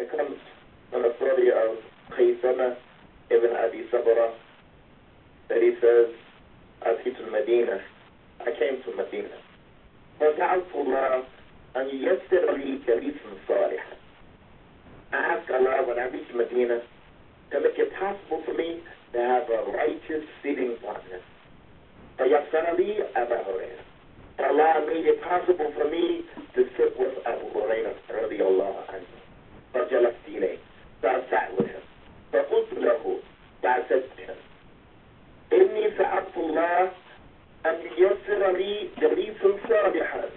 It comes from the story of Khaysama ibn Abi Sabra that he says, أتيت المدينة I came to Medina فسألت الله أن ييسر لي جليسا صالحا I asked Allah when I reach Medina to make it possible for me to have a righteous sitting partner. فيسر لي أبا هريرة Allah made it possible for me to sit with Abu Hurairah رضي الله عنه فجلست إليه him فقلت له him إني سألت الله أن ييسر لي جليسا صالحا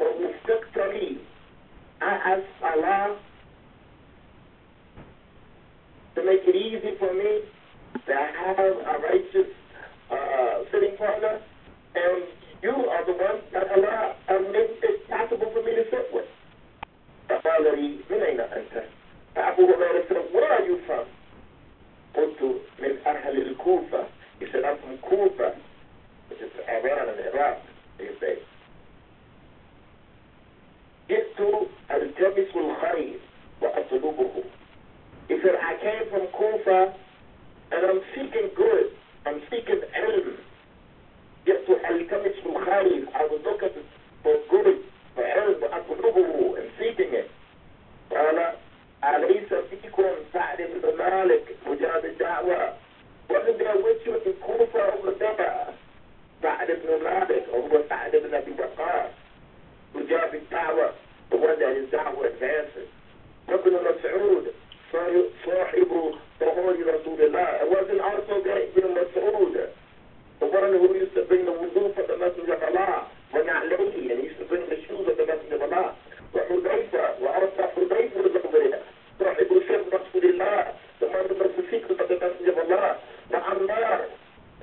ووفقت لي asked Allah to make it easy for me to have a righteous uh, sitting partner, and you are the one that Allah uh, made it possible for me to sit with. فقال لي من أين أنت؟ فأبو هريرة said, where are you from? قلت من أهل الكوفة. He said, I'm from Kufa, which is Iran and Iraq, they say. جئت التمس الخير وأطلبه. He said, I came from Kufa and I'm seeking good. I'm seeking ilm. جئت التمس الخير. I was looking for good, ilm, وأطلبه and seeking it. قال أليس فيكم سعد بن مالك مجاب الدعوة you in Kufa over there سعد بن مالك وهو سعد بن أبي وقاص مجاب الدعوة his da'wah advances وابن مسعود صاحب طهور رسول الله it wasn't also that Ibn Mas'ud the one who used to bring the wudu for the Messenger of Allah ونعليه يعني isso foi investido através do Maná, o Hudaifa, o Arab da Hudaifa do Zambureira, o Hudaifa do Rasulillah, o Mando Pacifico da Pedaço de Maná, o Ammar,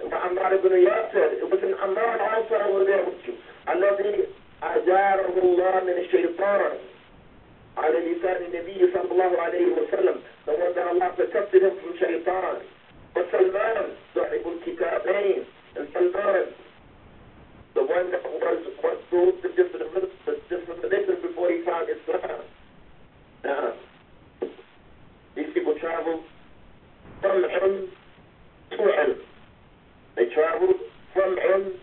o Ammar ibn Yasser, o Bisn Ammar al-Asara wa Rehutsu, الذي أجاره الله من الشيطان على لسان النبي صلى الله عليه وسلم فوضع الله فكفرهم من الشيطان وسلمان صاحب الكتابين سلمان the one that was was through the different the different religions before he found Islam now these people traveled from ilm to ilm they traveled from ilm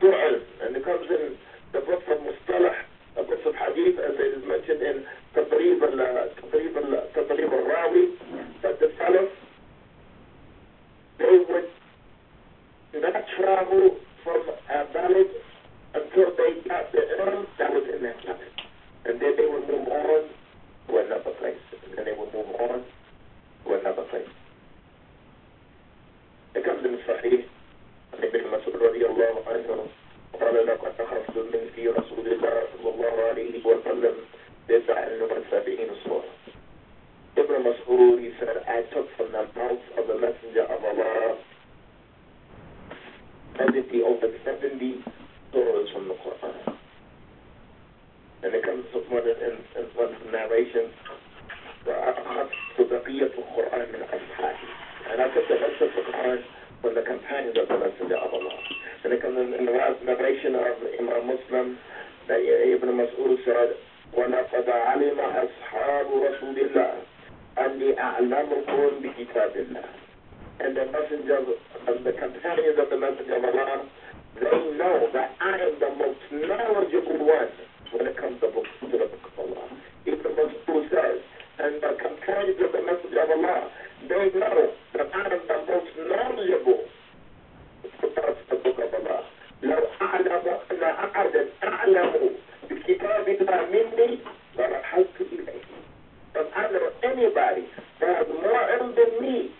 to ilm and it comes in the books of Mustalah the books of Hadith as it is mentioned in تدريب الراوي that the Salaf they would not travel from a village until they got the ilm that was in that village. And then they would move on to another place. And then they would move on to another place. It comes in Sahih. ابن مسعود رضي الله عنه قال لقد أخرجت من في رسول الله صلى الله عليه وسلم تسع وسبعين صورة. Ibn Mas'ud, he said, I took from the mouth of the Messenger of Allah 70 over 70 surahs from the Quran. And it comes to one in, in one of the narrations, to Baqiyat al-Quran min ashabi. And I took the rest of the Quran from the companions of the Messenger of Allah. And it comes in, in the last narration of Imam Muslim that Ibn Mas'ud said, ولقد علم أصحاب رسول الله أني أعلمكم بكتاب الله and the messenger of the companions of the messenger of Allah, they know that I am the most knowledgeable one when it comes to, book, to the book of Allah. Ibn Mas'ud says, and the companions of the messenger of Allah, they know that I am the most knowledgeable about the book of Allah. لو أعلم أن أحدا أعلم بكتاب الله مني لرحلت إليه. If I know anybody that has more ilm than me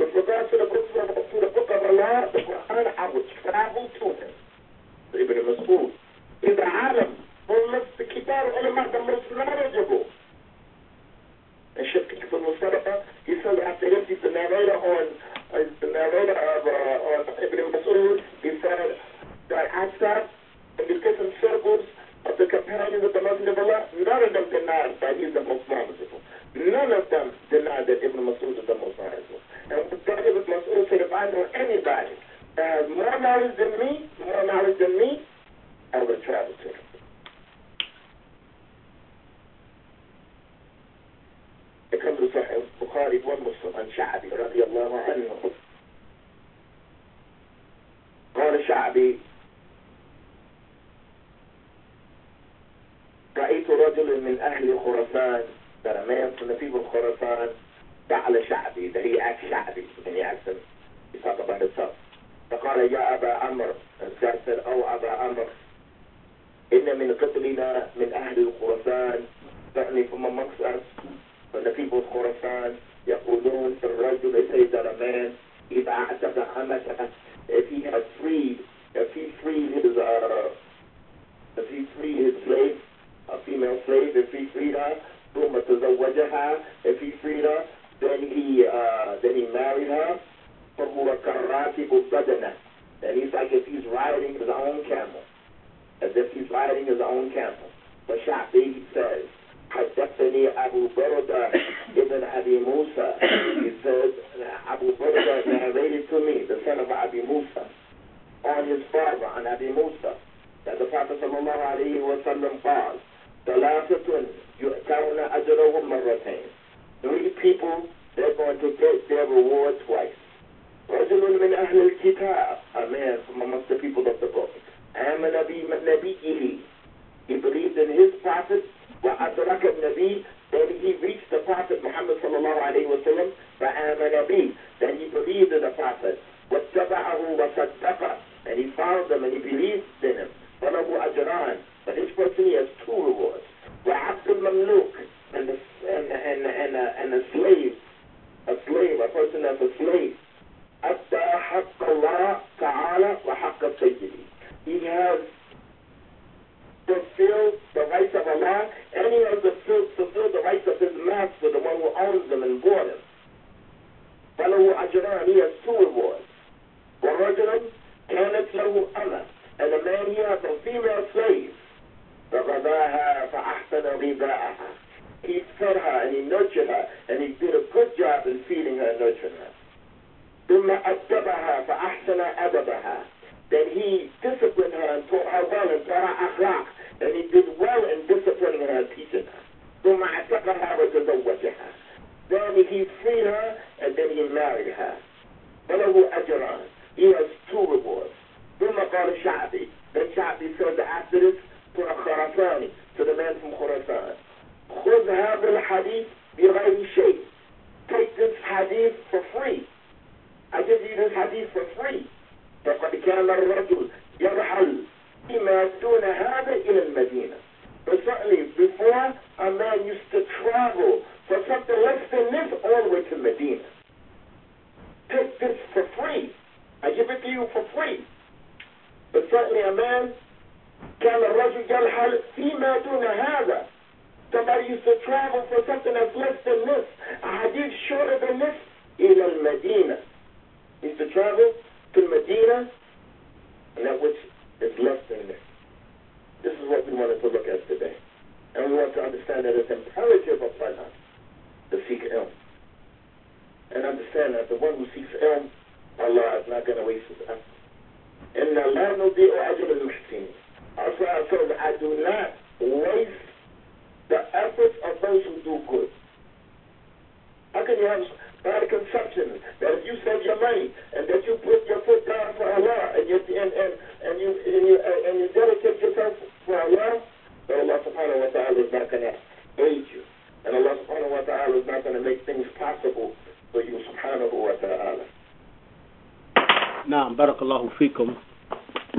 with regard to the book of, to the book of Allah, the Quran, I would travel to him. Ibn Mas'ud. He's a alim. Well, the Kitab ulama, the most knowledgeable. And Shaykh Ibn Musarafa, he says after this, he's the narrator on, uh, the narrator of uh, on Ibn Mas'ud, he said that in the different circles of the companions of the Messenger of Allah, none of them denied that he's the most knowledgeable. None of them denied that Ibn Mas'ud is the most knowledgeable. government must also depend on anybody. Uh, more knowledge than me, more knowledge than me, I will travel to them. كم صحيح البخاري ومسلم عن شعبي رضي الله عنه قال شعبي رأيت رجلا من أهل خراسان أنا ما يكن في خراسان ده شعبي ده هي أكل شعبي من هي أكل بعد الصف فقال يا أبا عمرو الزرسل أو أبا عمرو إن من قتلنا من أهل خراسان يعني هم مكسر ونتيب خراسان يقولون الرجل سيد رمان إذا اعتقد خمسه فيها فري في فري his uh, if he freed his slave, a female slave, if he freed her, ثم تزوجها, if he freed her, Then he uh, then he married her. That he's like if he's riding his own camel. As if he's riding his own camel. But Sha'bi says, حدثني أبو بردة ابن Abi Musa. He says, Abu Burda narrated to me, the son of Abi Musa, on his father, on Abi Musa, that the Prophet sallallahu alayhi wa sallam قال, ثلاثة يؤتون أجرهم مرتين three people they're going to get their reward twice رجل من أهل الكتاب a man from amongst the people of the book آمن بنبيه he believed in his prophet وأدرك النبي then he reached the prophet Muhammad صلى الله عليه وسلم فآمن به then he believed in the prophet واتبعه وصدقه and he followed them and he believed in him فله أجران but this person he has two rewards وعبد المملوك and the, and and and a, and a slave. A slave a person that's a slave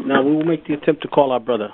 Now we will make the attempt to call our brother.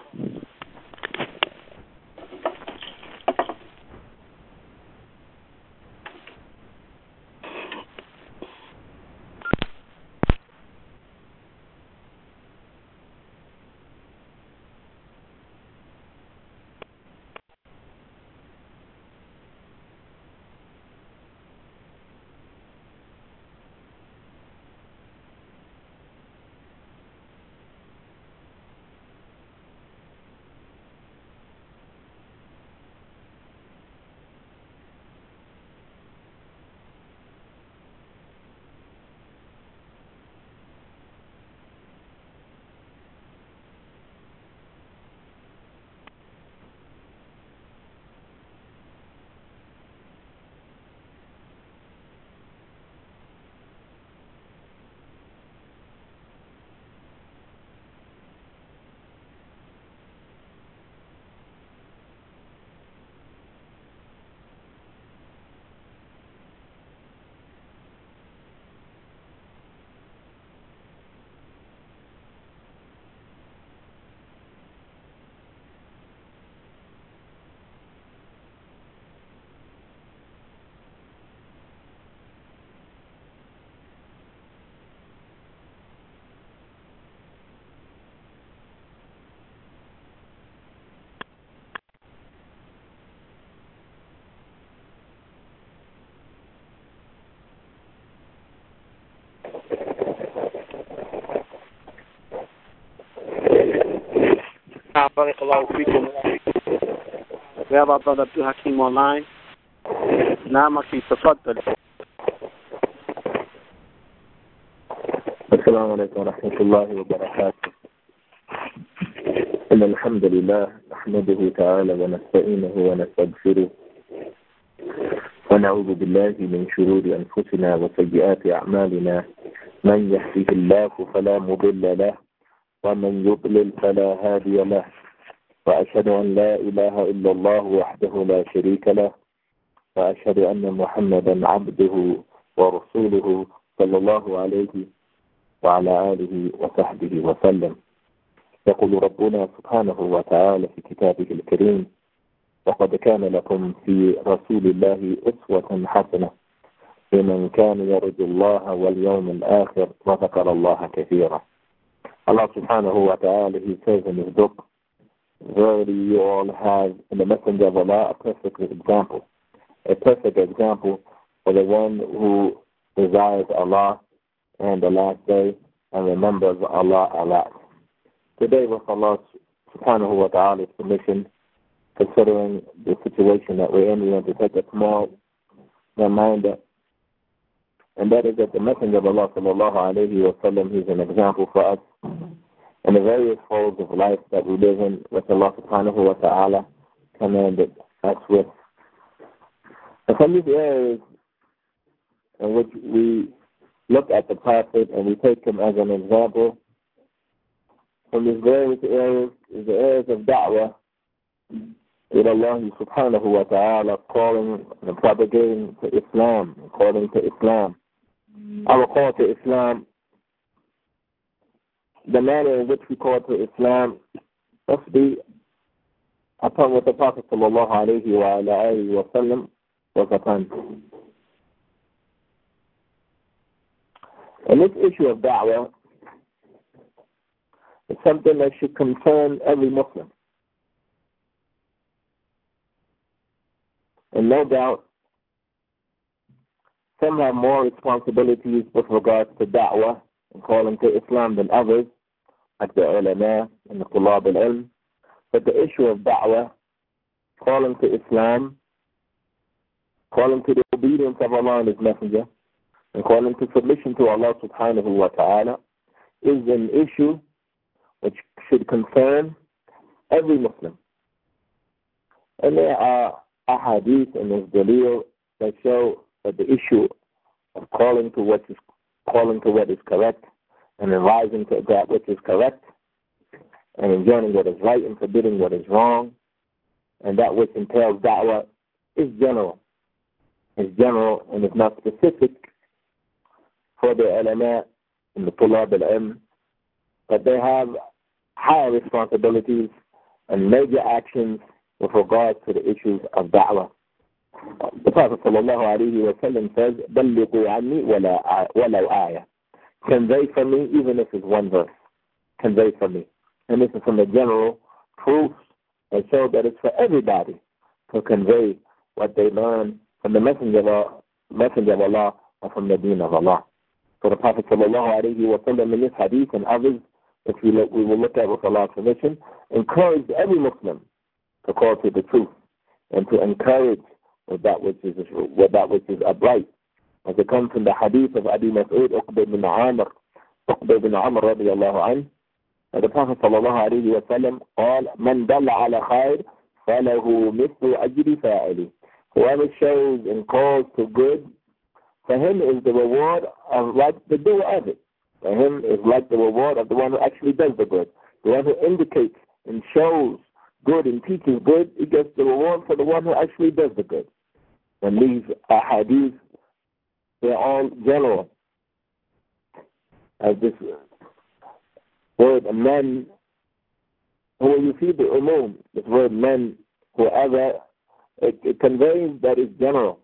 Hakim online. نعم أخي تفضل. السلام عليكم ورحمة الله وبركاته إن الحمد لله نحمده تعالى ونستعينه ونستغفره ونعوذ بالله من شرور أنفسنا وسيئات أعمالنا من يهده الله فلا مضل له ومن يضلل فلا هادي له. وأشهد أن لا إله إلا الله وحده لا شريك له. وأشهد أن محمدا عبده ورسوله صلى الله عليه وعلى آله وصحبه وسلم. يقول ربنا سبحانه وتعالى في كتابه الكريم وقد كان لكم في رسول الله أسوة حسنة لمن كان يرجو الله واليوم الآخر وذكر الله كثيرا. Allah subhanahu wa ta'ala, he says in his book, Verily you all have in the messenger of Allah a perfect example. A perfect example for the one who desires Allah and the last day and remembers Allah a lot. Today with Allah subhanahu wa ta'ala's permission, considering the situation that we're in, we want to take a small reminder, and that is that the Messenger of Allah sallallahu alayhi wa sallam is an example for us in the various folds of life that we live in, which Allah subhanahu wa ta'ala commanded us with. And of these areas in which we look at the Prophet and we take him as an example, from these various areas is the areas of da'wah with Allah subhanahu wa ta'ala calling and propagating to Islam, calling to Islam. Our call to Islam, the manner in which we call to Islam must be upon what the Prophet sallallahu alayhi wa alayhi wa sallam was upon. And this issue of da'wah is something that should concern every Muslim. And no doubt, some have more responsibilities with regards to da'wah and calling to Islam than others, like the ulama and the tulab al-ilm. But the issue of da'wah, calling to Islam, calling to the obedience of Allah and His Messenger, and calling to submission to Allah subhanahu wa ta'ala, is an issue which should concern every Muslim. And there are ahadith and there's that show the issue of calling to what is calling to what is correct and advising to that which is correct and enjoining what is right and forbidding what is wrong and that which entails da'wah is general. Is general and is not specific for the ulama and the tulab al-ilm, but they have higher responsibilities and major actions with regards to the issues of da'wah. The sallallahu alayhi wasallam says, me, anni walau ayah." Convey for me, even if it's one verse. Convey for me. And this is from the general proof that show that it's for everybody to convey what they learn from the Messenger of Allah, messenger of Allah or from the Deen of Allah. So the Prophet sallallahu alayhi wasallam in this hadith and others, which we, look, we will look at with Allah's permission, encouraged every Muslim to call to the truth and to encourage with that which is with that which is upright. As it comes from the hadith of Abi Mas'ud Uqba bin Amr, Uqba bin Amr radiallahu anhu, that the Prophet sallallahu alayhi wa sallam قال من دل على خير فله مثل أجر فاعله. Whoever shows and calls to good, for him is the reward of like the doer of it. For him is like the reward of the one who actually does the good. Whoever indicates and shows good and teaches good, he gets the reward for the one who actually does the good. And these ahadith, they're all general. As this word men, when you see the umum, this word men, whoever, it, it conveys that it's general.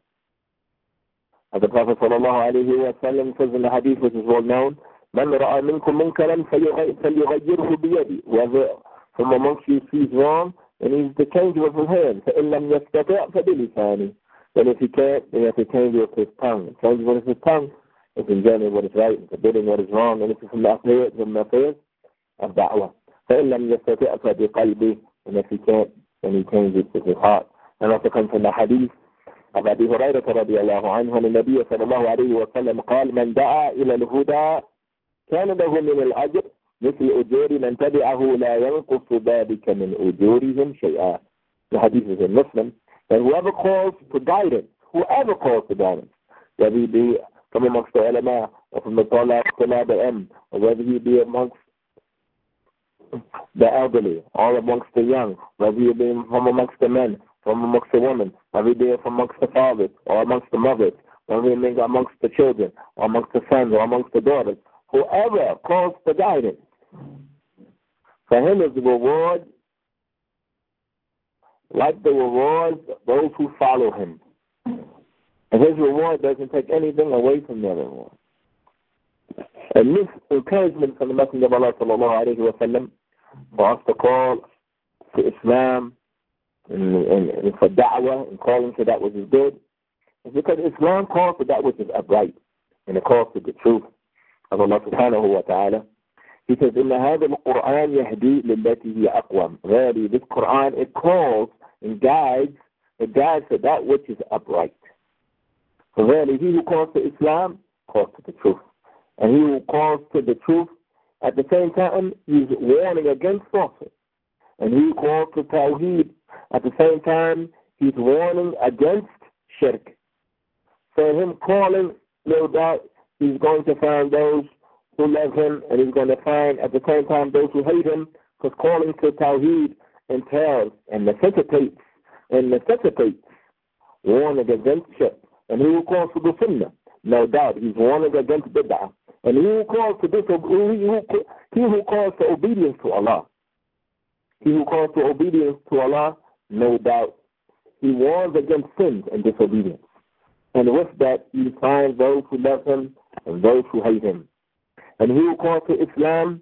As the Prophet sallallahu alayhi wa sallam says in the hadith which is well known, من رأى منكم منكرا فليغيره بيده. Whoever from amongst you sees wrong, and he's to change with his hand. فإن لم يستطع فبلسانه. Then if he can't, then he has to change with his tongue. Change with his tongue. It's enjoining what is right and forbidding what is wrong, and this is from the affairs, from the affairs of da'wah. فإن لم يستطع فبقلبه and if he can't then he changes with his heart and also comes from the hadith of أبي هريرة رضي الله عنه أن النبي صلى الله عليه وسلم قال من دعا إلى الهدى كان له من الأجر مثل أجور من تبعه لا ينقص ذلك من أجورهم شيئا The hadith is in Muslim that whoever calls for guidance, whoever calls for guidance, whether he be from amongst the ulama or from the Talab, al or whether he be amongst the elderly, all amongst the young, whether he be from amongst the men, from amongst the women, whether he be from amongst the fathers or amongst the mothers, whether he be amongst the children or amongst the sons or amongst the daughters, whoever calls for guidance, for him is the reward like the rewards of those who follow him. And his reward doesn't take anything away from their reward. And this encouragement from the Messenger of Allah sallallahu alayhi wa sallam for us to call to Islam and, and, and for da'wah and calling to that which is good is because Islam calls to that which is upright and it calls to the truth of Allah subhanahu wa ta'ala. He says, إن هذا القرآن يهدي للتي هي أقوم. Verily, this Quran, it calls and guides, it guides to that which is upright. For verily, he who calls to Islam calls to the truth. And he who calls to the truth, at the same time, he's warning against falsehood. And he who calls to Tawheed, at the same time, he's warning against shirk. So him calling, no doubt, he's going to find those who love him, and he's going to find at the same time those who hate him, because calling to Tawheed entails and necessitates and necessitates warning against shirk. And he who calls to the sunnah, no doubt, he's warning against bid'ah. And he who calls to this, he who, he calls to obedience to Allah, he who calls to obedience to Allah, no doubt, he warns against sins and disobedience. And with that, you find those who love him and those who hate him. And he who calls to Islam,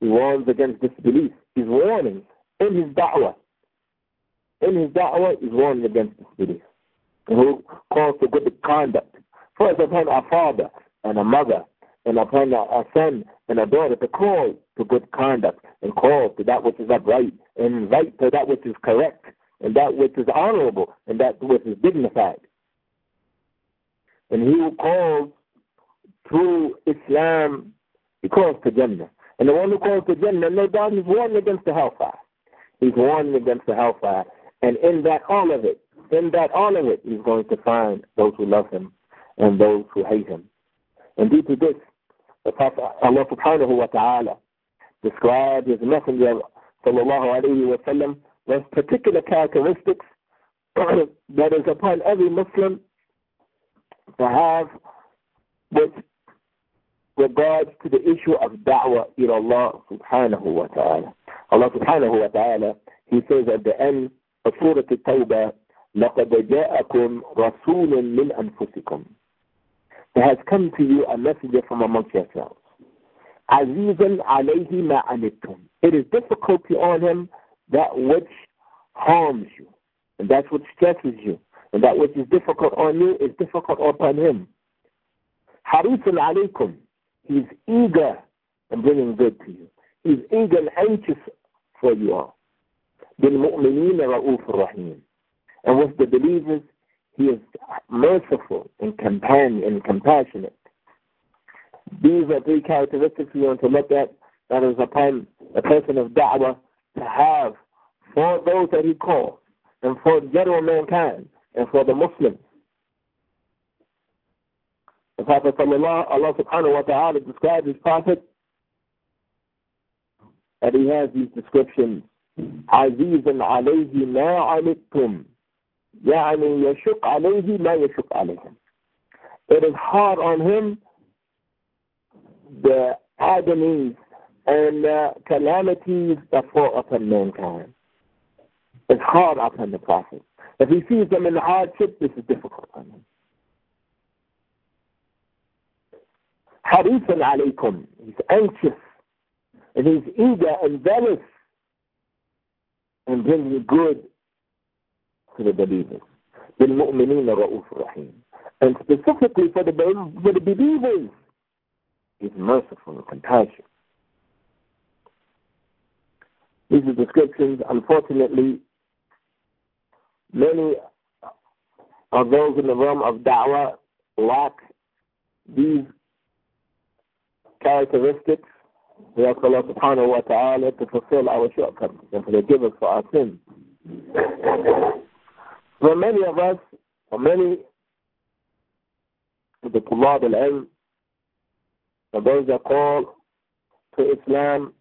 he warns against disbelief. He's warning in his da'wah. In his da'wah, he's warning against disbelief. And who calls to good conduct. First upon a father and a mother and upon a, a son and a daughter to call to good conduct and call to that which is upright and invite to that which is correct and that which is honorable and that which is dignified. And he who calls through Islam, he calls to Jannah. And the one who calls to Jannah, no doubt he's warning against the hellfire. He's warning against the hellfire. And in that all of it, in that all of it, he's going to find those who love him and those who hate him. And due to this, the Prophet Allah subhanahu wa ta'ala described his messenger sallallahu alayhi wa sallam with particular characteristics that is upon every Muslim to have with regards to the issue of da'wah ila Allah subhanahu wa ta'ala. Allah subhanahu wa ta'ala, he says at the end of Surah At-Tawbah, لَقَدْ جَاءَكُمْ رَسُولٌ مِّنْ أَنفُسِكُمْ There has come to you a messenger from amongst yourselves. عَزِيزًا عَلَيْهِ مَا عَنِتُّمْ It is difficulty on him that which harms you, and that which stresses you, and that which is difficult on you is difficult upon him. حَرِيثٌ عَلَيْكُمْ He's eager in bringing good to you. He's eager and anxious for you all. بِالْمُؤْمِنِينَ رَؤُوفٌ رَحِيمٌ And with the believers, he is merciful and companion and compassionate. These are three characteristics we want to look at that is upon a person of da'wah to have for those that he calls and for general mankind and for the Muslims. The Prophet sallallahu Allah subhanahu wa ta'ala describes his prophet and he has these descriptions. عزيز عليه ما عنتم يعني يشق عليه ما يشق عليهم. It is hard on him the agonies and uh, calamities that fall upon mankind. It's hard upon the Prophet. If he sees them in hardship, this is difficult on him. حريص عليكم. He's anxious and he's eager and zealous in bringing good to the believers. بالمؤمنين رؤوف رحيم. And specifically for the, for the believers, he's merciful and compassionate. These are descriptions. Unfortunately, many of those in the realm of da'wah lack these characteristics. We ask Allah subhanahu wa ta'ala to fulfill our shortcomings and to forgive us for our sins. For many of us, for many of the Tulab al-Ilm, for those that call to Islam,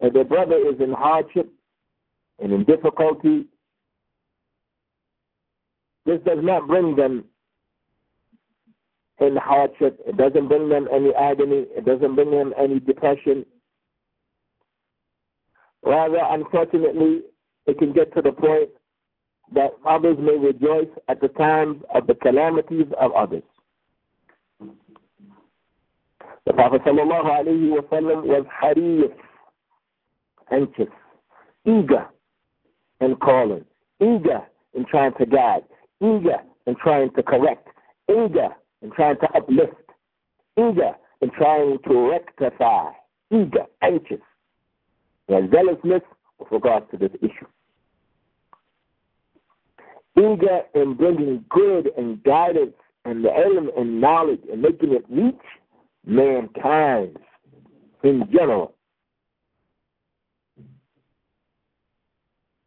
and their brother is in hardship and in difficulty, this does not bring them in hardship. It doesn't bring them any agony. It doesn't bring them any depression. Rather, unfortunately, it can get to the point that others may rejoice at the times of the calamities of others. The Prophet wasallam was harif, anxious, eager in calling, eager in trying to guide, eager in trying to correct, eager in trying to uplift, eager in trying to rectify, eager, anxious. and zealousness with regard to this issue. Eager in bringing good and guidance and the ilm and knowledge and making it reach mankind in general.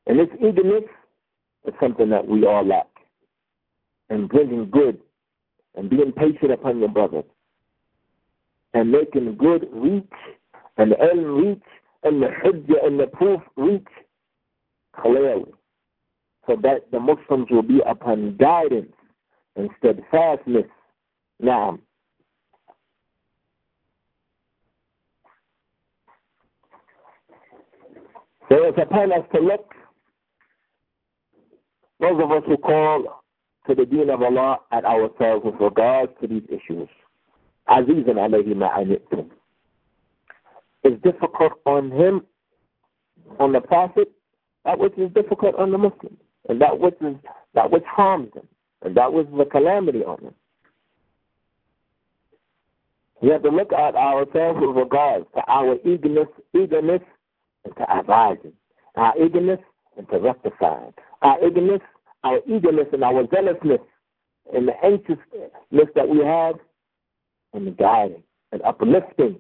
And this eagerness is something that we all lack. And bringing good and being patient upon your brother and making good reach and ilm reach and the hujjah and the proof reach clearly so that the Muslims will be upon guidance and steadfastness. Now, so it's upon us to look, those of us who call to the deen of Allah at ourselves with regards to these issues. Azizan alayhi ma'anittum. It's difficult on him, on the Prophet, that which is difficult on the Muslim, and that which is that which harms him, and that was the calamity on him. We have to look at ourselves with regards to our eagerness, eagerness into advising, our eagerness into rectifying, our eagerness our eagerness and our zealousness and the anxiousness that we have and the guiding and uplifting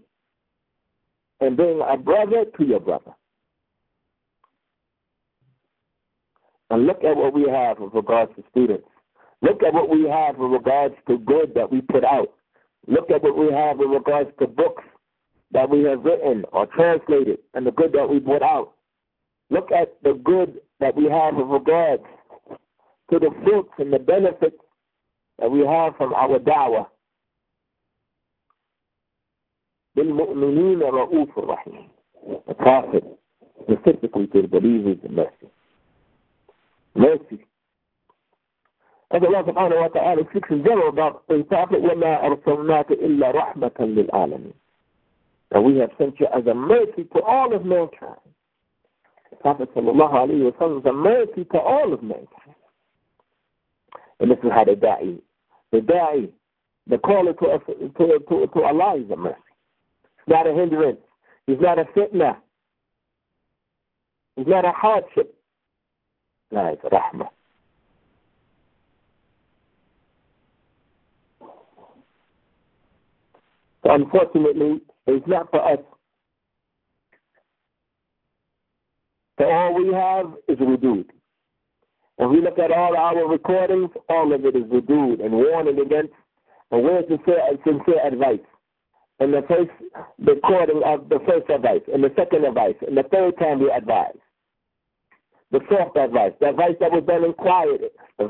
and being a brother to your brother. And look at what we have with regards to students. Look at what we have with regards to good that we put out. Look at what we have with regards to books that we have written or translated and the good that we put out. Look at the good that we have with regards to the fruits and the benefits that we have from our da'wah. بالمؤمنين رؤوف رحيم. The Prophet specifically to the believers in mercy. Mercy. As Allah subhanahu wa ta'ala speaks in general about the Prophet, وَمَا أَرْسَلْنَاكَ إِلَّا رَحْمَةً لِلْعَالَمِينَ. And we have sent you as a mercy to all of mankind. The Prophet sallallahu alayhi wa sallam is a mercy to all of mankind. And this is how the da'i, the da'i, the caller to, to, to, to Allah is a mercy. It's not a hindrance. It's not a fitna. It's not a hardship. No, it's. So unfortunately, it's not for us. So all we have is rudud. When we look at all our recordings, all of it is rudud and warning against and where's sincere, sincere advice. And the first recording of the first advice, and the second advice, and the third time we advise. The fourth advice, the advice that was done in quiet, the,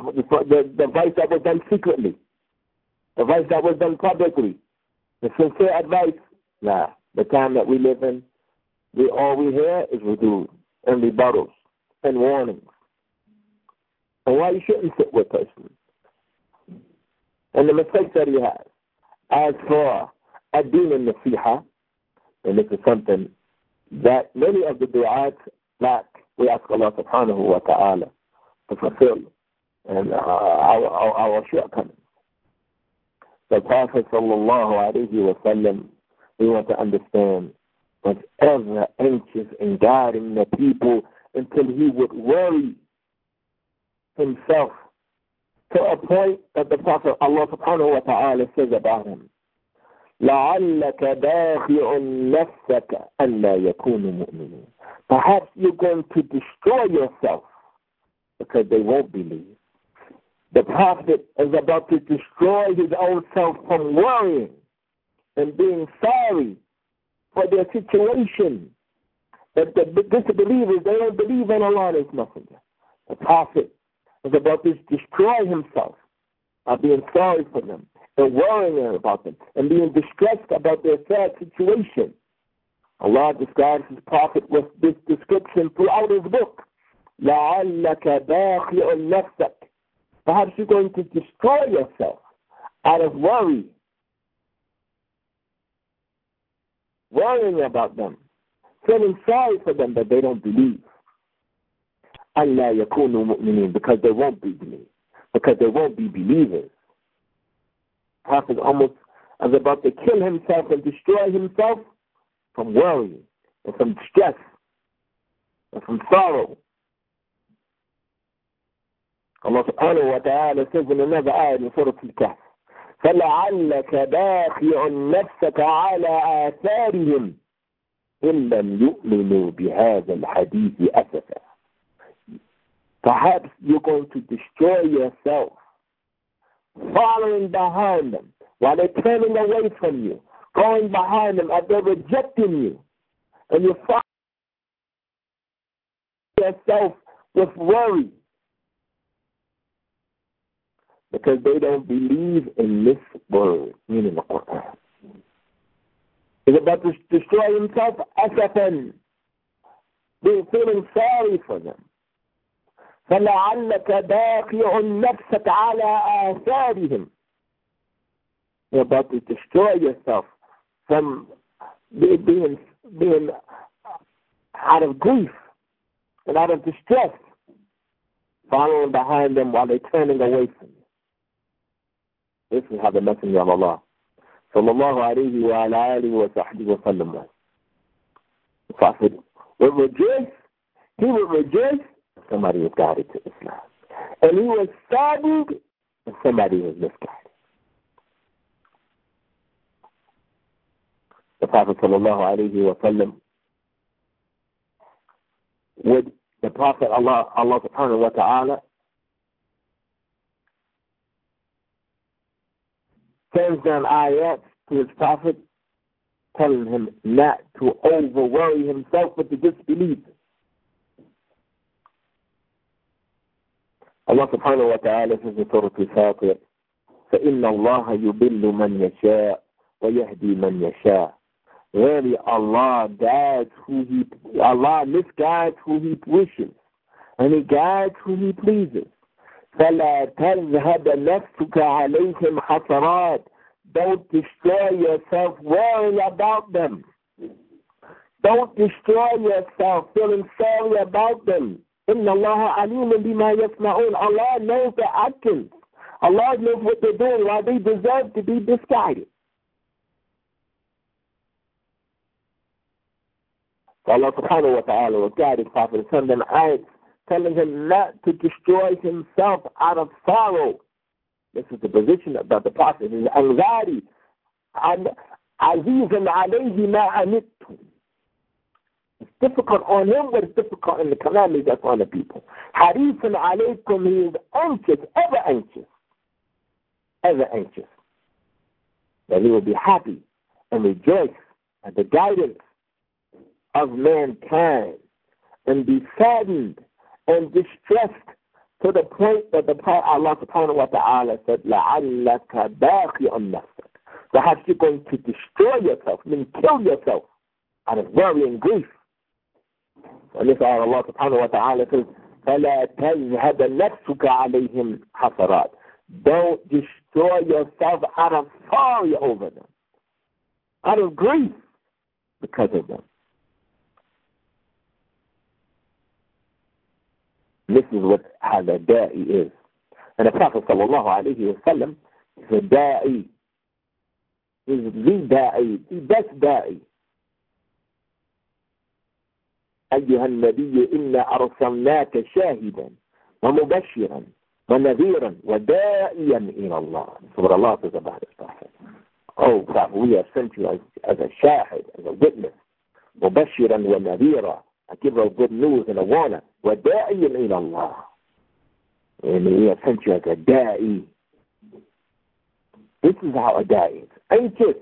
the, the advice that was done secretly, the advice that was done publicly, the sincere advice. Nah, the time that we live in, we all we hear is rudud and rebuttals and warnings and why you shouldn't sit with person, and the mistakes that he has. As for adin and nasiha, and this is something that many of the du'at lack, we ask Allah subhanahu wa ta'ala to fulfill and uh, our, our, our shortcomings. The Prophet sallallahu alayhi wa sallam, we want to understand was ever anxious in guiding the people until he would worry himself to a point that the Prophet Allah subhanahu wa ta'ala says about him. لعلك باخع نفسك ألا يكونوا مؤمنين. Perhaps you're going to destroy yourself because they won't believe. The Prophet is about to destroy his own self from worrying and being sorry for their situation. That the disbelievers, they don't believe in Allah and His Messenger. The Prophet is about to destroy himself by being sorry for them and worrying about them and being distressed about their sad situation. Allah describes His Prophet with this description throughout His book. لَعَلَّكَ بَاخِعٌ نَفْسَكَ Perhaps you're going to destroy yourself out of worry, worrying about them, feeling sorry for them that they don't believe. Allah yakunu mu'minin because they won't be believers, because they won't be believers. Prophet almost is about to kill himself and destroy himself from worry and from stress and from sorrow. Allah subhanahu wa ta'ala says in another ayah in Surah Al-Kahf, فلعلك باخع نفسك على آثارهم إن لم يؤمنوا بهذا الحديث أسفا Perhaps you're going to destroy yourself following behind them while they're turning away from you, going behind them as they're rejecting you, and you're find yourself with worry because they don't believe in this word, meaning the Quran. He's about to destroy himself, asafan, being feeling sorry for them. فلعلك باقع نفسك على آثارهم. You're about to destroy yourself from being, being out of grief and out of distress, following behind them while they're turning away from you. This is how the Messenger of Allah sallallahu alayhi wa alihi wa sahbihi wa sallam was. The Prophet would rejoice, he would rejoice somebody was guided to Islam. And he was saddened if somebody was misguided. The Prophet sallam would the Prophet Allah Allah subhanahu wa ta'ala sends down ayats to his prophet, telling him not to over worry himself with the disbelievers. Allah subhanahu wa ta'ala says in Surah Al-Fatir, فإن الله يضل من يشاء ويهدي من يشاء. Really, Allah guides who He, Allah misguides who He wishes, and He guides who He pleases. فلا تذهب نفسك عليهم حسرات don't destroy yourself worrying about them. Don't destroy yourself feeling sorry about them. إن الله عليم بما يصنعون. Allah knows their actions. Allah knows what they're doing, why they deserve to be misguided. So Allah subhanahu wa ta'ala was guiding Prophet sent them ayats telling him not to destroy himself out of sorrow. This is the position about the Prophet, his anxiety. And Azizan alayhi ma anittum. It's difficult on him what is difficult in the calamity that's on the people. Harifan alaykum, he is anxious, ever anxious. Ever anxious. That he will be happy and rejoice at the guidance of mankind and be saddened and distressed to the point that the Allah subhanahu wa ta'ala said, لَعَلَّكَ بَاقِعٌ نَفْسَكَ Perhaps you're going to destroy yourself, I mean kill yourself out of worry and grief. And this ayah Allah subhanahu wa ta'ala says, فَلَا تَذْهَبَ نَفْسُكَ عَلَيْهِمْ حَسَرَاتٍ Don't destroy yourself out of sorry over them, out of grief because of them. This is what how the da'i is. And the Prophet sallallahu alayhi wa sallam is a da'i. Is the da'i, the best da'i. أيها النبي إنا أرسلناك شاهدا ومبشرا ونذيرا وداعيا إلى الله سورة الله his prophet Oh prophet we have sent you as, as a shahid as a witness مبشرا ونذيرا a giver of good news and a warner وداعيا إلى الله and we have sent you as a da'i this is how a da'i is anxious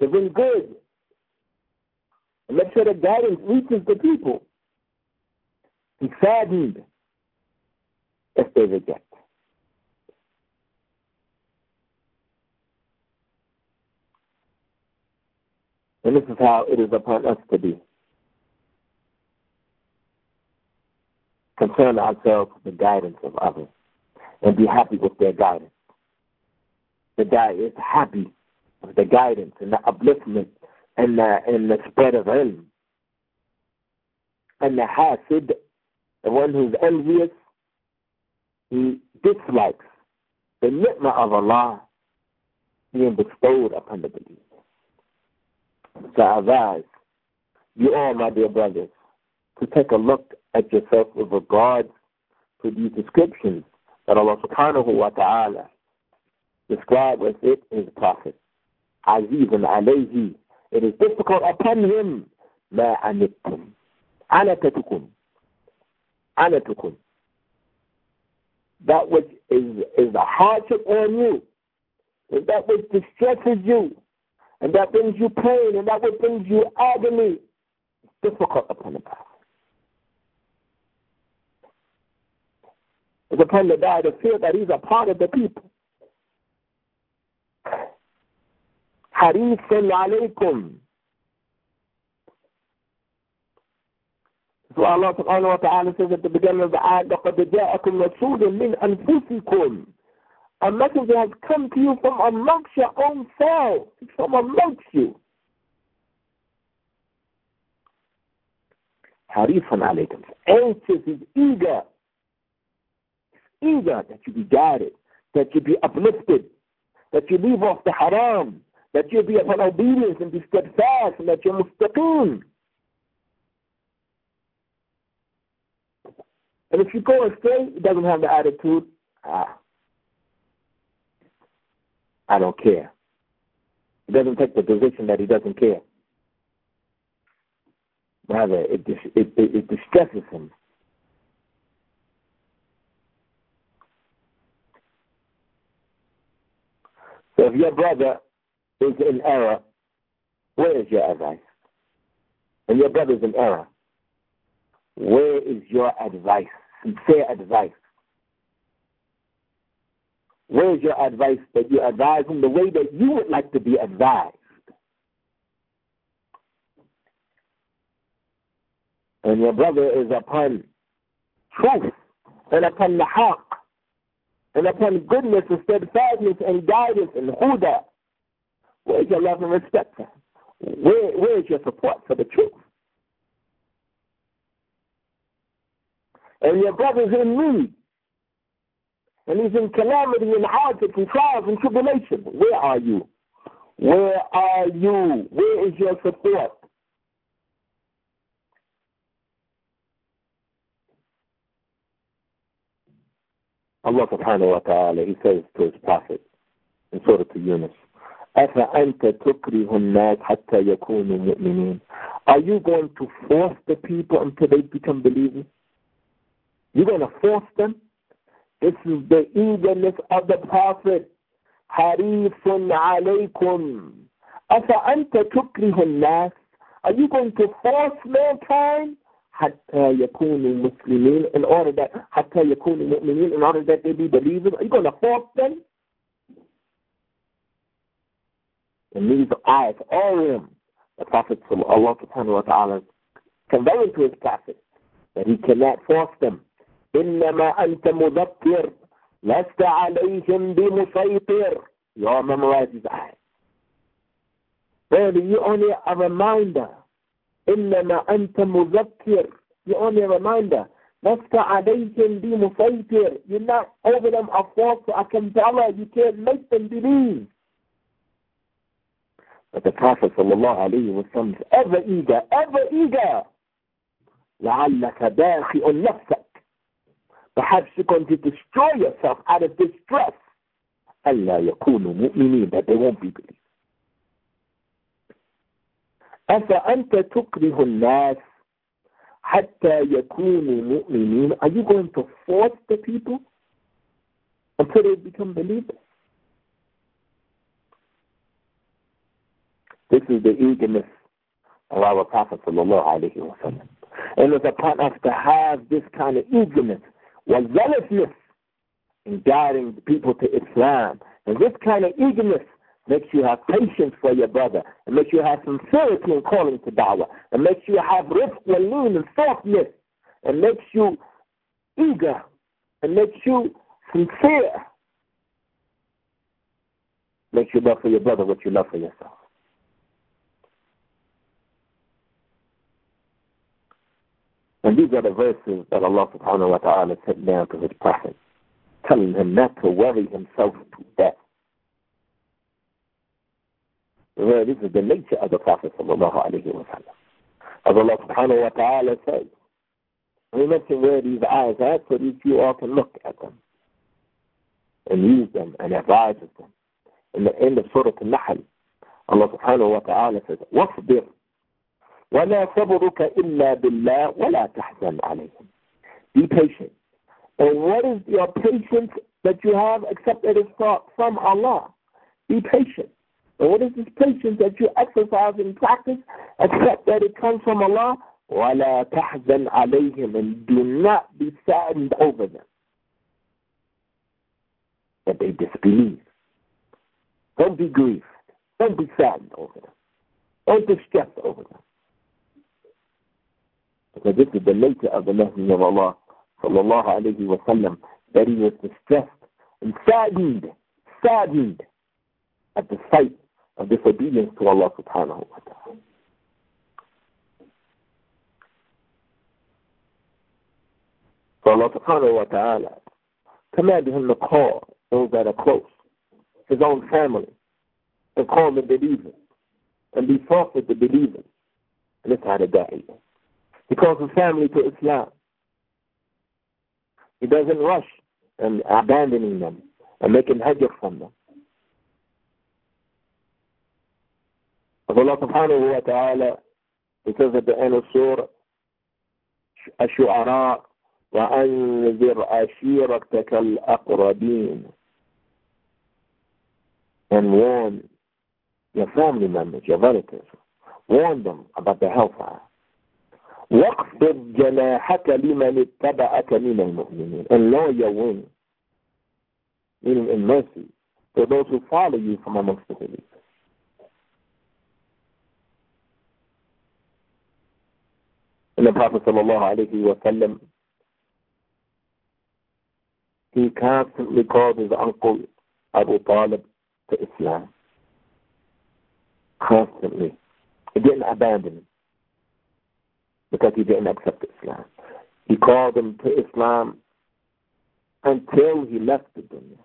to bring good and make sure the guidance reaches the people. He's saddened if they reject. And this is how it is upon us to be. Concern ourselves with the guidance of others and be happy with their guidance. The guy is happy with the guidance and the upliftment and the, spread of ilm. And the hasid, the one who's envious, he dislikes the ni'mah of Allah being bestowed upon the believer. So I advise you all, my dear brothers, to take a look at yourself with regard to these descriptions that Allah subhanahu wa ta'ala described with it his prophet. Azizun alayhi. It is difficult upon him. Ma anittum. Anatatukum. Anatukum. That which is, is a hardship on you, that which distresses you, and that brings you pain, and that which brings you agony, it's difficult upon the prophet. It's upon the guy to feel that he's a part of the people. حريص عليكم So Allah subhanahu wa ta'ala says at the beginning of the ayat, لَقَدْ جَاءَكُمْ رَسُولٌ مِّنْ أَنفُسِكُمْ A messenger has come to you from amongst your own selves, from amongst you. حَرِيصٌ عَلَيْكُمْ Anxious is eager. He's eager that you be guided, that you be uplifted, that you leave off the haram, that you be upon obedience and be steadfast, and that you're mustaqim. And if you go astray, he doesn't have the attitude, ah, I don't care. He doesn't take the position that he doesn't care. Rather, it, it, it, it distresses him. So if your brother is in error, where is your advice? And your brother is in error, where is your advice? Sincere advice. Where is your advice that you advise him the way that you would like to be advised? And your brother is upon truth and upon the haqq and upon goodness and steadfastness and guidance and huda. Where's your love and respect for him? Where, where's your support for the truth? And your brother's in need. And he's in calamity and hardship and trials and tribulation. Where are you? Where are you? Where is your support? Allah subhanahu wa ta'ala, he says to his prophet in Surah to Yunus, أَفَأَنْتَ تُكْرِهُ النَّاسِ حَتَّى يَكُونُوا مُؤْمِنِينَ Are you going to force the people until they become believers? You're going to force them? This is the eagerness of the Prophet. حَرِيفٌ عَلَيْكُمْ أَفَأَنْتَ تُكْرِهُ النَّاسِ Are you going to force mankind حتى يكونوا مسلمين in order that حتى يكونوا مؤمنين in order that they be believers? Are you going to force them? And these ayats, all of them, the Prophet Allah subhanahu wa ta'ala conveying to his prophet that he cannot force them. إنما أنت مذكر لست عليهم بمسيطر. You all memorize these ayats. Really, you're only a reminder. إنما أنت مذكر. You're only a reminder. لست عليهم بمسيطر. You're not over them a force, a compellor. You can't make them believe. But the Prophet sallallahu alayhi wa sallam is ever eager, ever eager. لعلك داخئ نفسك Perhaps you're going to destroy yourself out of distress. ألا يكونوا مؤمنين that they won't be believers. أفأنت تكره الناس حتى يكونوا مؤمنين Are you going to force the people until they become believers? This is the eagerness of our Prophet sallallahu alaihi wasallam. And it's upon us to have this kind of eagerness or zealousness in guiding people to Islam. And this kind of eagerness makes you have patience for your brother, and makes you have sincerity in calling to da'wah, and makes you have rifq and lean and softness, and makes you eager, and makes you sincere. Makes you love for your brother what you love for yourself. And these are the verses that Allah subhanahu wa ta'ala sent down to his prophet, telling him not to worry himself to death. Well, this is the nature of the Prophet sallallahu alayhi wa sallam. As Allah subhanahu wa ta'ala says, we mention where these eyes are so that you all can look at them and use them and advise them. In the end of Surah Al-Nahl, Allah subhanahu wa ta'ala says, وَاصْبِرْ ولا صبرك إلا بالله ولا تحزن عليهم. Be patient. And what is your patience that you have except that it's from Allah? Be patient. And what is this patience that you exercise in practice except that it comes from Allah? ولا تحزن عليهم and do not be saddened over them. That they disbelieve. Don't be grieved. Don't be saddened over them. Don't distress over them. Because this is the nature of the Messenger of Allah, sallallahu alayhi wa sallam, that he was distressed and saddened, saddened at the sight of disobedience to Allah subhanahu wa ta'ala. So Allah subhanahu wa ta'ala commanded him to call those that are close, his own family, and call the believers, and be forth with the believers. And that's how the da'iyah. He calls his family to Islam. He doesn't rush and abandoning them and making hajr from them. As Allah subhanahu wa ta'ala it says at the end of Surah الشعراء وأنذر عشيرتك الأقربين and warn your family members, your relatives. Warn them about the hellfire. واخفض جناحك لمن اتبعك من المؤمنين and lower your wing meaning in mercy for those who follow you from amongst the believers. And the Prophet sallallahu alayhi wa sallam he constantly called his uncle Abu Talib to Islam. Constantly. He didn't abandon him because he didn't accept Islam. He called him to Islam until he left the dunya.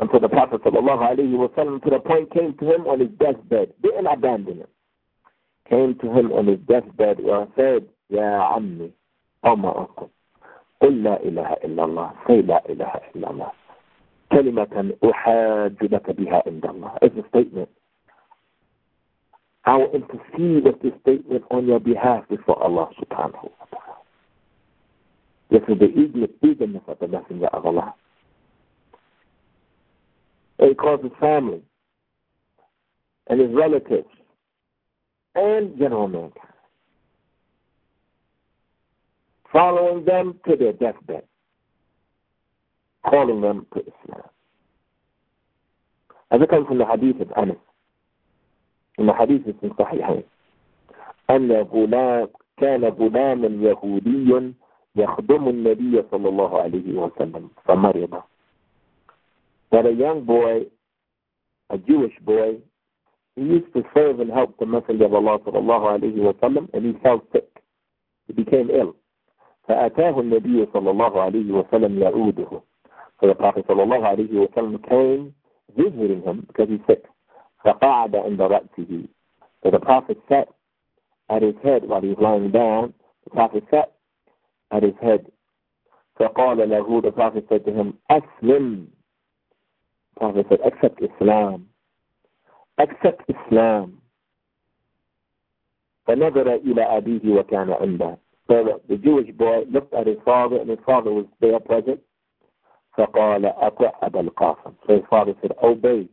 Until the Prophet sallallahu alayhi wa sallam to the point came to him on his deathbed, didn't abandon him. Came to him on his deathbed and said, Ya Ammi, O my uncle, قل لا إله إلا الله say لا إله إلا الله كلمة أحاج لك بها عند الله It's a statement I will intercede with this statement on your behalf before Allah subhanahu wa ta'ala. This is the eagerness of the Messenger of Allah. It calls his family and his relatives and general mankind. Following them to their deathbed. Calling them to Islam. As it comes from the hadith of Anas من حديث في أن غلام كان غلاما يهودي يخدم النبي صلى الله عليه وسلم فمرض That a young boy, a Jewish boy, he used to serve and help the Messenger of Allah صلى الله عليه وسلم and he fell sick. He became ill. فأتاه النبي صلى الله عليه وسلم يعوده. So the Prophet صلى الله عليه وسلم came visiting him because he's sick. فقعد عند رأسه So the Prophet sat at his head while he was lying down. The Prophet sat at his head. فقال له The Prophet said to him, أسلم. The Prophet said, accept Islam. Accept Islam. فنظر إلى أبيه وكان عنده. So the Jewish boy looked at his father and his father was there present. فقال أطع أبا القاسم. So his father said, obey.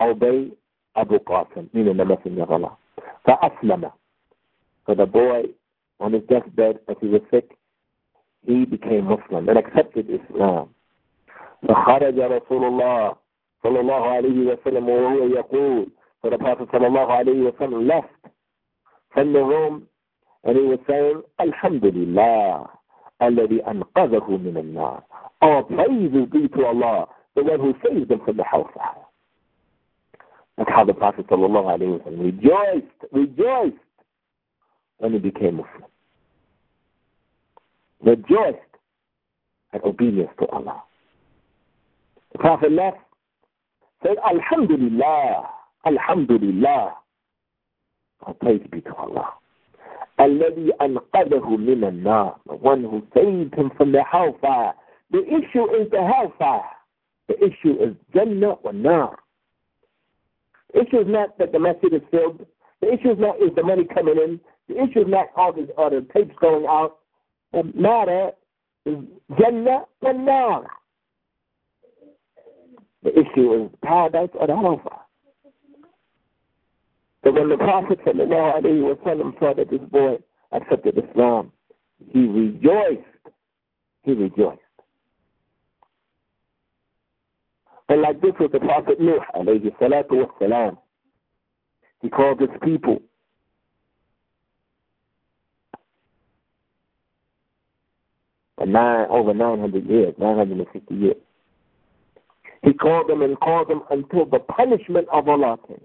Obey Abu Qasim, meaning the messenger of Allah. فأسلم. So the boy on his deathbed as he was sick, he became Muslim and accepted Islam. فخرج رسول الله صلى الله عليه وسلم وهو يقول So the Prophet صلى الله عليه وسلم left from the room and he was saying, Alhamdulillah, الذي أنقذه من النار. All praises be to Allah, the one who saved them from the hellfire. That's how the Prophet ﷺ rejoiced, rejoiced when he became Muslim. Rejoiced at obedience to Allah. The Prophet left, said, Alhamdulillah, Alhamdulillah. All praise be to Allah. الذي أنقذه من النار, the one who saved him from the hellfire. The issue is the hellfire. The issue is Jannah or Nar. The issue is not that the message is filled. The issue is not is the money coming in. The issue is not all the, the tapes going out. The matter is Jannah Nar. The issue is paradise or the hellfire. So when the Prophet wasallam saw that this boy accepted Islam, he rejoiced. He rejoiced. And like this was the Prophet Nuh alayhi salatu wasalam. He called his people. For nine, over 900 years, 950 years. He called them and called them until the punishment of Allah came.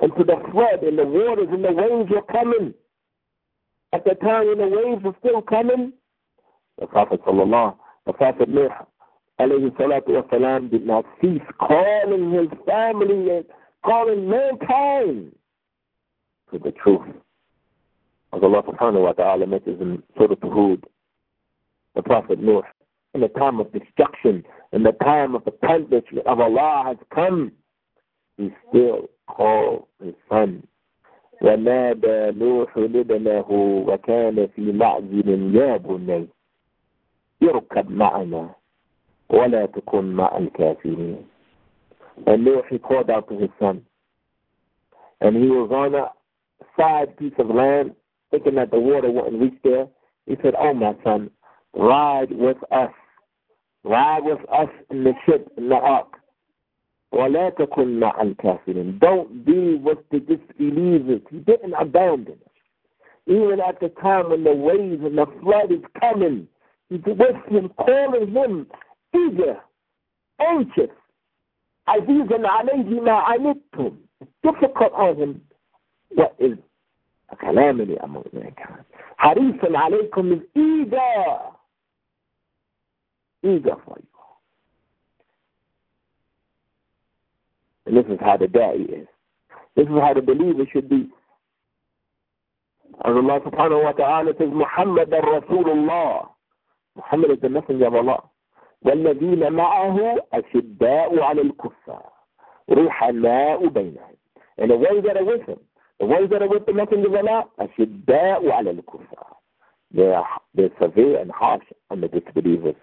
Until the flood and the waters and the waves were coming. At the time when the waves were still coming, the Prophet the Prophet Nuh alayhi salatu wasalam did not cease calling his family and calling mankind to the truth. As Allah subhanahu wa ta'ala mentions in Surah Hud, the Prophet Nuh, in the time of destruction, in the time of the punishment of Allah has come, he still called his son. ونادى نوح ابنه وكان في معزل يا بني اركب معنا ولا تكن مع الكافرين. And Noah he called out to his son. And he was on a side piece of land, thinking that the water wouldn't reach there. He said, Oh my son, ride with us. Ride with us in the ship, in the ark. ولا تكن مع الكافرين. Don't be with the disbelievers. He didn't abandon us. Even at the time when the waves and the flood is coming, he's with him, calling him eager, anxious. عزيزا عليه ما عنتم. It's difficult on him what is a calamity among mankind. حريص عليكم. Eager for you. And this is how the daddy is. This is how the believer should be. As Allah subhanahu wa ta'ala says, Muhammad Rasulullah. Muhammad is the messenger of Allah. والذين معه أشداء على الكفار رحماء بينهم. And the ones that are with him, the ones that are with the messenger of Allah, أشداء على الكفار. They are they're severe and harsh on the disbelievers.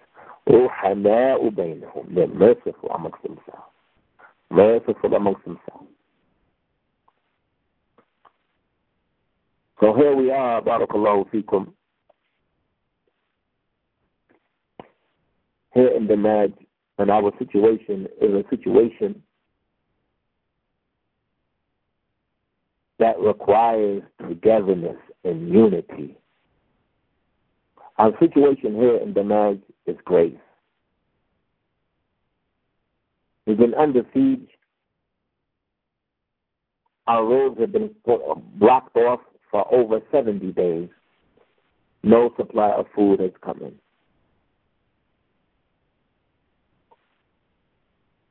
رحماء بينهم. They're merciful amongst themselves. merciful amongst themselves. So here we are, Barakallahu Fikum, here in the and our situation is a situation that requires togetherness and unity. Our situation here in the is grace. We've been under siege. Our roads have been blocked off for over 70 days. No supply of food has come in.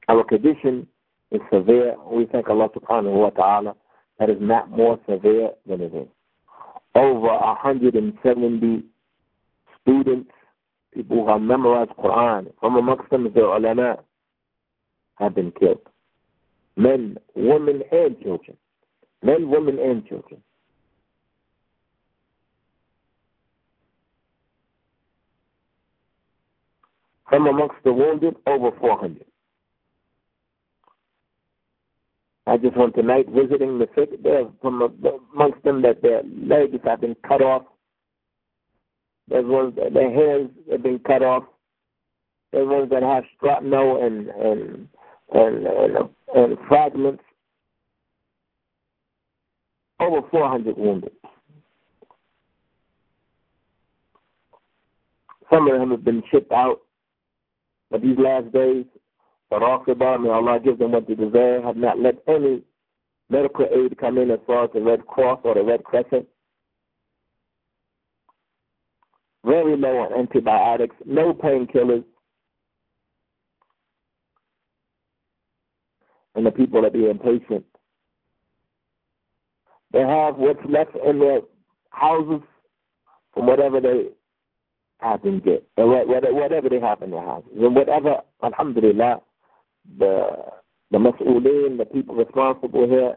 Our condition is severe. We thank Allah subhanahu wa ta'ala that is not more severe than it is. Over 170 students, people who have memorized Quran, from amongst them the ulama, have been killed. Men, women, and children. Men, women, and children. From amongst the wounded, over 400. I just went tonight visiting the sick. There from amongst them that their legs have been cut off. There's ones that their hairs have been cut off. There's ones that have shrapnel and and and and, and fragments. Over 400 wounded. Some of them have been shipped out. But these last days, but Rafidah, may Allah give them what they deserve, have not let any medical aid come in as far as the Red Cross or the Red Crescent. Very low on antibiotics, no painkillers. And the people are being patient. They have what's left in their houses from whatever they happen to get, whatever they have in their houses. And whatever, alhamdulillah, the the mas'ulin, the people responsible here,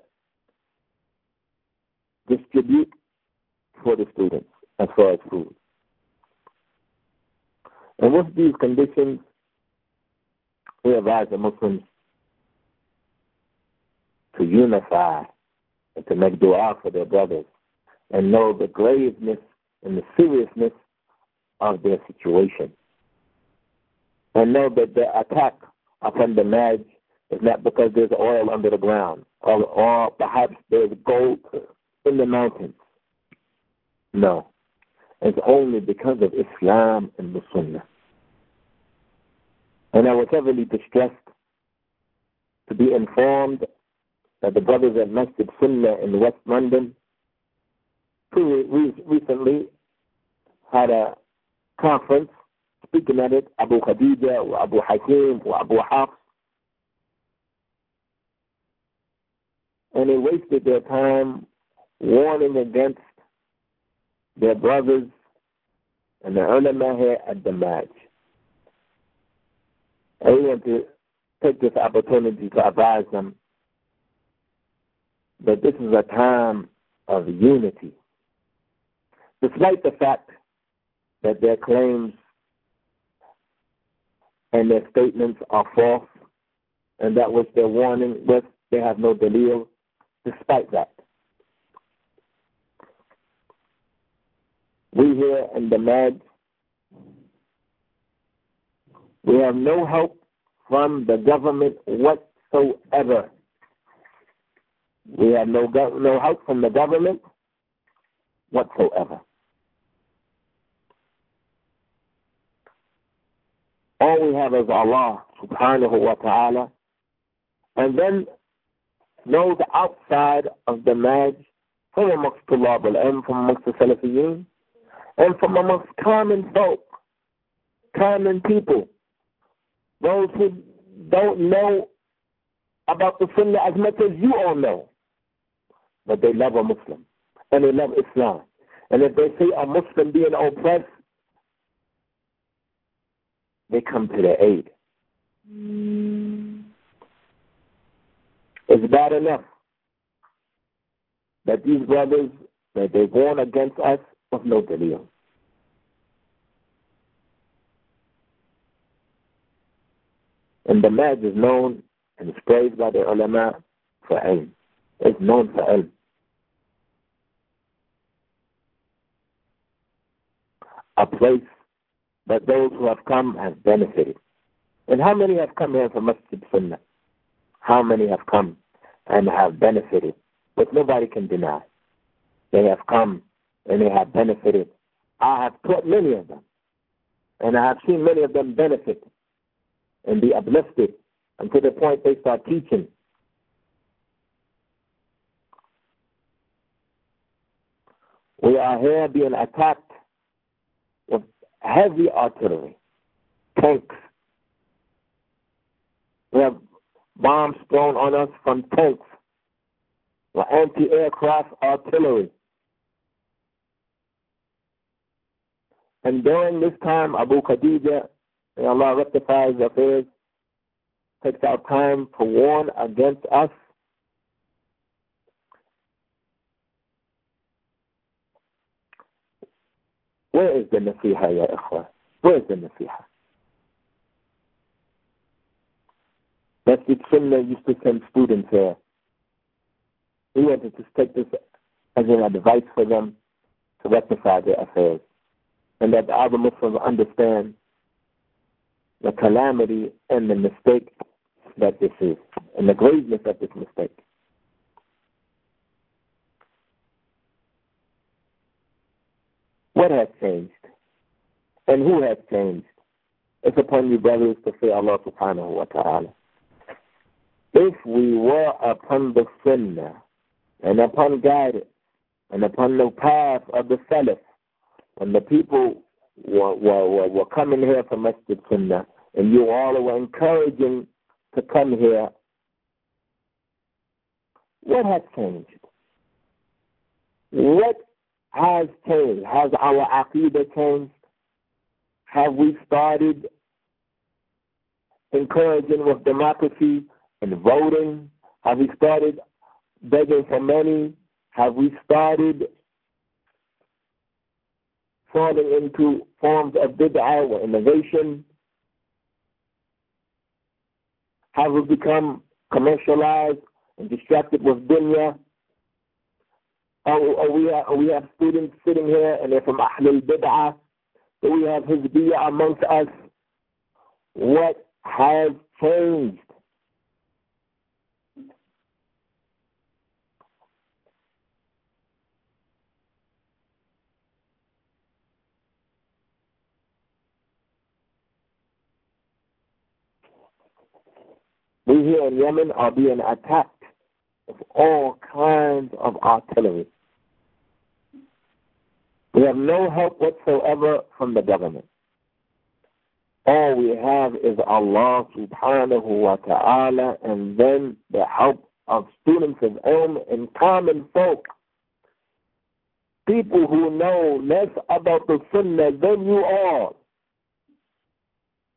distribute for the students as far as food. And with these conditions, we advise the Muslims to unify and to make dua for their brothers and know the graveness and the seriousness of their situation. And know that the attack upon Dammaj is not because there's oil under the ground or, or perhaps there's gold in the mountains. No. It's only because of Islam and the Sunnah. And I was heavily distressed to be informed that the brothers at Masjid Sunnah in West London who recently had a conference speaking at it, Abu Khadija or Abu Hakeem or Abu Hafs. And they wasted their time warning against their brothers and the ulama here at Dammaj. I want to take this opportunity to advise them that this is a time of unity. Despite the fact that their claims and their statements are false, and that was they're warning with, they have no dalil despite that. We here in Dammaj, we have no help from the government whatsoever. We have no no help from the government whatsoever. All we have is Allah subhanahu wa ta'ala. And then those outside of Dammaj, from amongst Tulab al from amongst the Salafiyin, and from amongst common folk, common people, those who don't know about the Sunnah as much as you all know, but they love a Muslim and they love Islam. And if they see a Muslim being oppressed, they come to their aid. It's bad enough that these brothers that they warn against us of no dalil. And Dammaj is known and is praised by the ulama for ilm. It's known for ilm. A place but those who have come have benefited. And how many have come here for Masjid Sunnah? How many have come and have benefited? But nobody can deny. They have come and they have benefited. I have taught many of them. And I have seen many of them benefit and be uplifted until the point they start teaching. We are here being attacked heavy artillery, tanks. We have bombs thrown on us from tanks, or anti-aircraft artillery. And during this time, Abu Khadija, may Allah rectify his affairs, takes out time to warn against us. Where is the nasiha, ya ikhwa? Where is the nasiha? Masjid Sunnah used to send students here. We wanted to take this as an advice for them to rectify their affairs. And that the other Muslims understand the calamity and the mistake that this is, and the graveness of this mistake. What has changed? And who has changed? It's upon you, brothers, to fear Allah subhanahu wa ta'ala. If we were upon the sunnah and upon guidance and upon the path of the Salaf, when the people were, were, were, coming here from Masjid Sunnah, and you all were encouraging to come here, what has changed? What has changed? Has our aqidah changed? Have we started encouraging with democracy and voting? Have we started begging for money? Have we started falling into forms of bid'ah or innovation? Have we become commercialized and distracted with dunya? Or, or we, have, we have students sitting here and they're from Ahlul Bid'ah. Do we have Hizbiyah amongst us? What has changed? We here in Yemen are being attacked with all kinds of artillery. We have no help whatsoever from the government. All we have is Allah subhanahu wa ta'ala and then the help of students of ilm and common folk. People who know less about the sunnah than you all.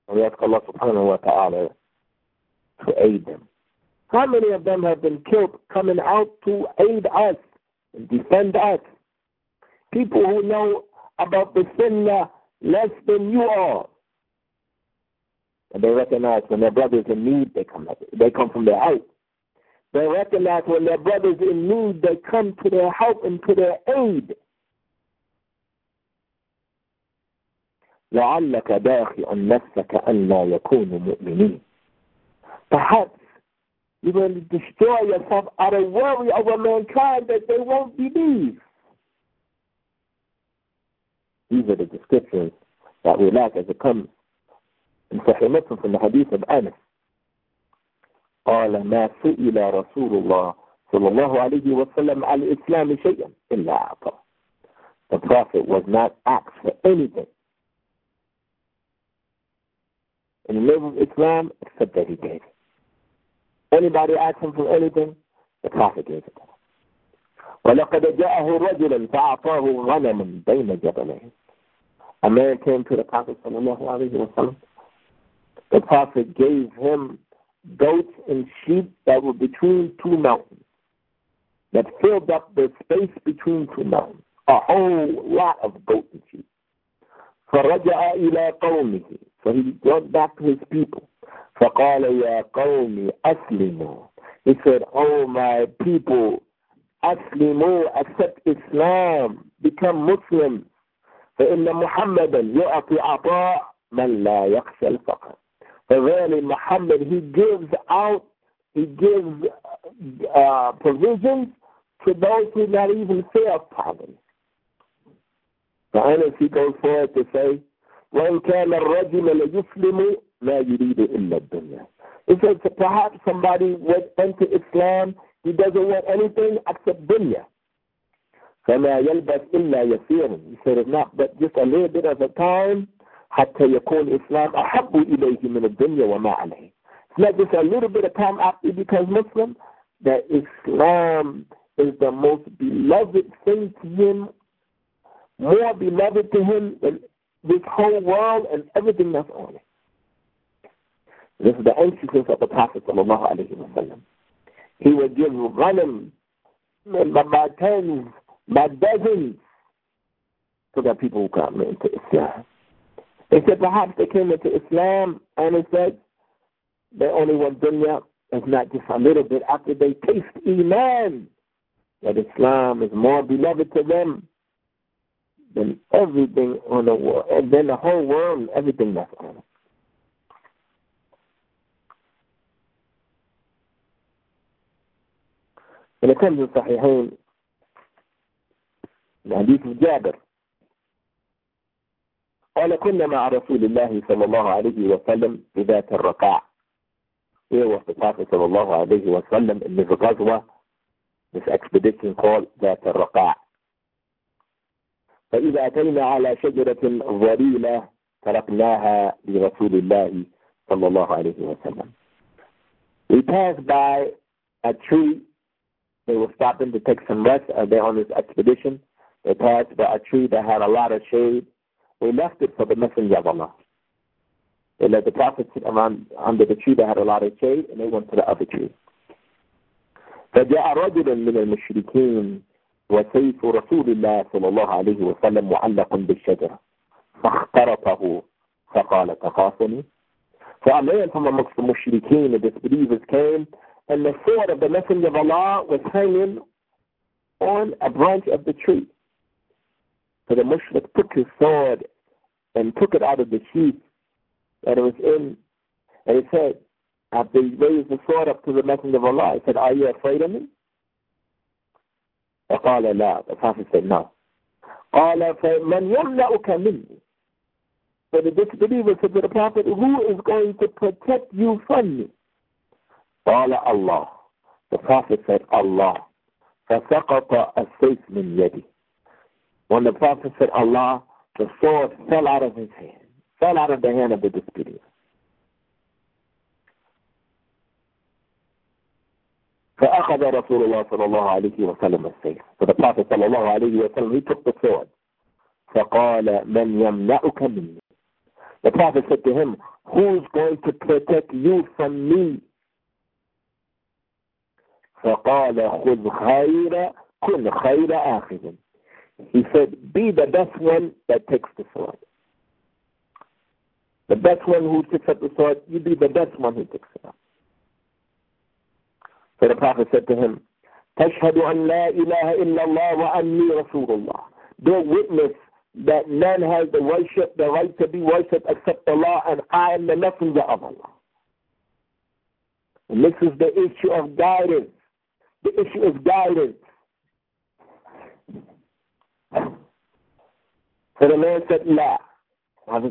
And we ask Allah subhanahu wa ta'ala to aid them. How many of them have been killed coming out to aid us and defend us? people who know about the sunnah less than you are. And they recognize when their brothers in need, they come, they come from their help. They recognize when their brothers in need, they come to their help and to their aid. Perhaps you're going to Perhaps you will destroy yourself out of worry over mankind that they won't believe. These are the descriptions that we lack as it comes in Sahih Muslim from the hadith of Anas. قال ما سئل رسول الله صلى الله عليه وسلم على الإسلام شيئا إلا أعطى. The Prophet was not asked for anything in the name of Islam except that he gave it. Anybody asked him for anything, the Prophet gave it. ولقد جاءه رجلا فأعطاه غنما بين جبلين. A man came to the Prophet sallallahu alaihi wasallam. The Prophet gave him goats and sheep that were between two mountains, that filled up the space between two mountains. A whole lot of goats and sheep. فرجع إلى قومه. So he went back to his people. فقال يا قوم أسلموا. He said, Oh my people, أسلموا, accept Islam, become Muslims. فإن محمدا يعطي عطاء من لا يخشى الفقر. Verily Muhammad, he gives out, he gives uh, provisions to those who not even fear poverty. فأنا he goes forward to say, وإن كان الرجل ليسلم لا يريد إلا الدنيا. He says perhaps somebody would enter Islam, he doesn't want anything except dunya. فما يلبث إلا يسير. He said it's not but just a little bit of a time حتى يكون الإسلام أحب إليه من الدنيا وما عليه. It's not just a little bit of time after he becomes Muslim, that Islam is the most beloved thing to him, more beloved to him than this whole world and everything that's on it. This is the emphasis of the Prophet sallallahu alaihi wasallam. He would give ghanim by tens, by dozens, so that people would come into Islam. They said perhaps they came into Islam and it said they only want dunya is not just a little bit after they taste Iman. That Islam is more beloved to them than everything on the world, and then the whole world everything that's on it. When it Sahihain, الحديث جابر قال كنا مع رسول الله صلى الله عليه وسلم في ذات الرقاع هو وفقاه صلى الله عليه وسلم اللي في غزوة this expedition call ذات الرقاع فإذا أتينا على شجرة ظليلة تركناها لرسول الله صلى الله عليه وسلم We passed by a tree. They were stopping to take some rest. Uh, They on this expedition. They passed by a tree that had a lot of shade. We left it for the messenger of Allah. They let the Prophet sit around under the tree that had a lot of shade, and they went to the other tree. فجاء رجل من المشركين وسيف رسول الله صلى الله عليه وسلم معلق بالشجرة فاخترطه فقال تخافني So a man from amongst the mushrikeen, the disbelievers came, and the sword of the Messenger of Allah was hanging on a branch of the tree. So the mushrik took his sword and took it out of the sheath that it was in, and he said, after he raised the sword up to the Messenger of Allah, he said, Are you afraid of me? فقال لا. The Prophet said, No. قال فمن يمنعك مني So the disbeliever said to the Prophet, Who is going to protect you from me? قال Allah. The Prophet said, Allah. فسقط السيف من يدي. When the Prophet said Allah, the sword fell out of his hand, fell out of the hand of the disbeliever. فأخذ رسول الله صلى الله عليه وسلم السيف. So the Prophet صلى الله عليه وسلم, he took the sword. فقال من يمنعك مني. The Prophet said to him, Who's going to protect you from me? فقال خذ خير كن خير آخذ. He said, Be the best one that takes the sword. The best one who picks up the sword, you be the best one who picks it up. So the Prophet said to him, تشهد أن لا إله إلا الله وأني رسول الله. Bear witness that none has the worship, the right to be worshipped except Allah, and I am the messenger of Allah. And this is the issue of guidance. The issue is guidance. So the man said, La.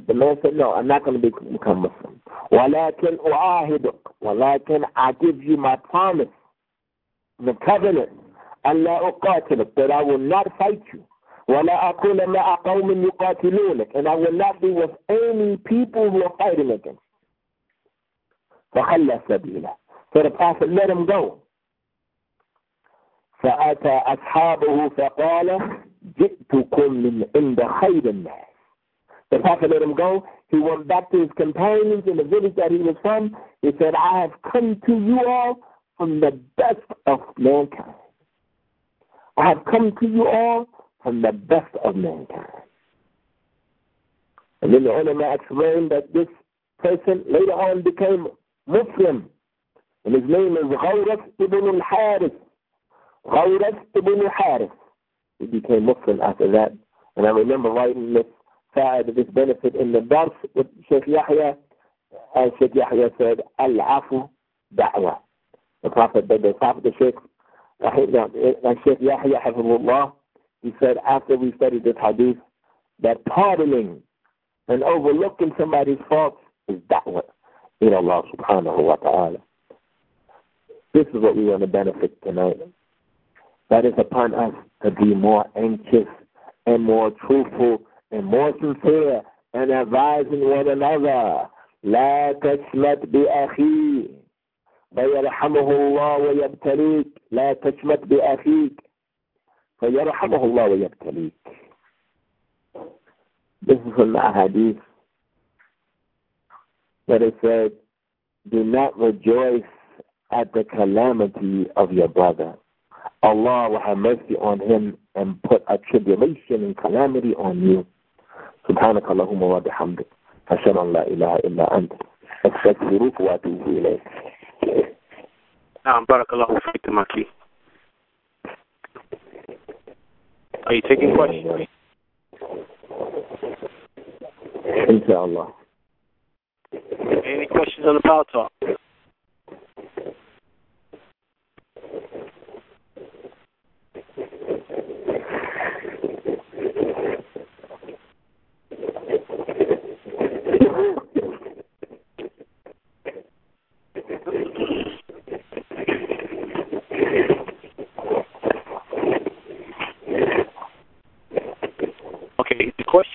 The man said, No, I'm not going to become Muslim. ولكن أعاهدك ولكن I give you my promise, the covenant, ألا أقاتلك, that I will not fight you. ولا أكون مع قوم يقاتلونك, and I will not be with any people who are fighting against. فخلى سبيله. So the Prophet let him go. فأتى أصحابه فقال جئتكم من عند خير الناس. The Prophet let him go. He went back to his companions in the village that he was from. He said, I have come to you all from the best of mankind. I have come to you all from the best of mankind. And then the ulama explained that this person later on became Muslim. And his name is Ghawras ibn al-Harith. Ghawras ibn al-Harith. He became Muslim after that. And I remember writing this side this benefit in the Dars with Sheikh Yahya. And Sheikh Yahya said, Al-Afu Da'wah. The Prophet, the, the Prophet, the Sheikh, uh, Sheikh Yahya, Hafizullah, he said after we studied this hadith, that pardoning and overlooking somebody's faults is da'wah in Allah subhanahu wa ta'ala. This is what we want to benefit tonight. That is upon us to be more anxious and more truthful and more sincere and advising one another لا تشمت بأخيه فيرحمه الله ويبتليك لا تشمت بأخيك فيرحمه الله ويبتليك This is from the hadith that it said, Do not rejoice at the calamity of your brother. Allah will have mercy on him and put a tribulation and calamity on you. سبحانك اللهم وبحمدك أشهد أن لا إله إلا أنت أستغفرك وأتوب إليك. نعم بارك الله فيك Maki. Are you taking questions? Inshallah. Any questions on the Power Talk?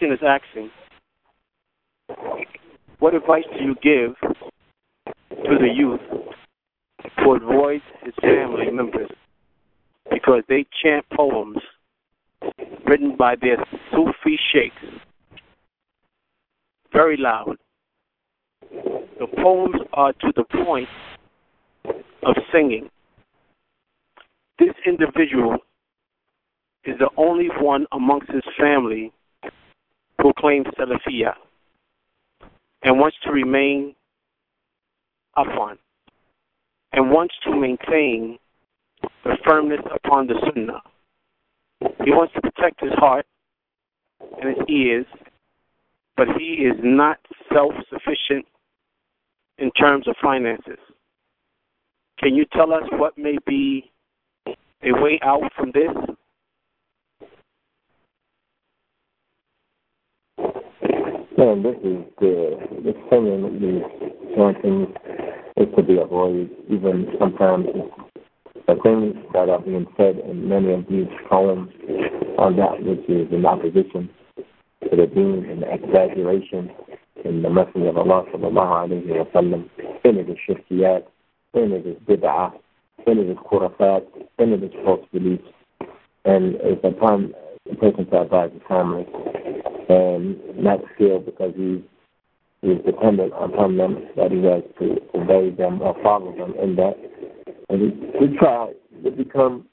Question is asking, what advice do you give to the youth to avoid his family members because they chant poems written by their Sufi sheikhs very loud. The poems are to the point of singing. This individual is the only one amongst his family who claims Salafiyah and wants to remain upon and wants to maintain the firmness upon the Sunnah. He wants to protect his heart and his ears, but he is not self sufficient in terms of finances. Can you tell us what may be a way out from this? Man, this is the this these chantings is to be avoided. Even sometimes the things that are being said in many of these poems are that which is in opposition to the deen and the exaggeration in the Messenger of Allah sallallahu alayhi wa sallam. Any of the shirkiyat, any of the bid'ah, any of the khurafat, any of the false beliefs. And it's upon the person to advise the family and not feel because he is dependent upon them that he has to obey them or follow them in that. And he try to become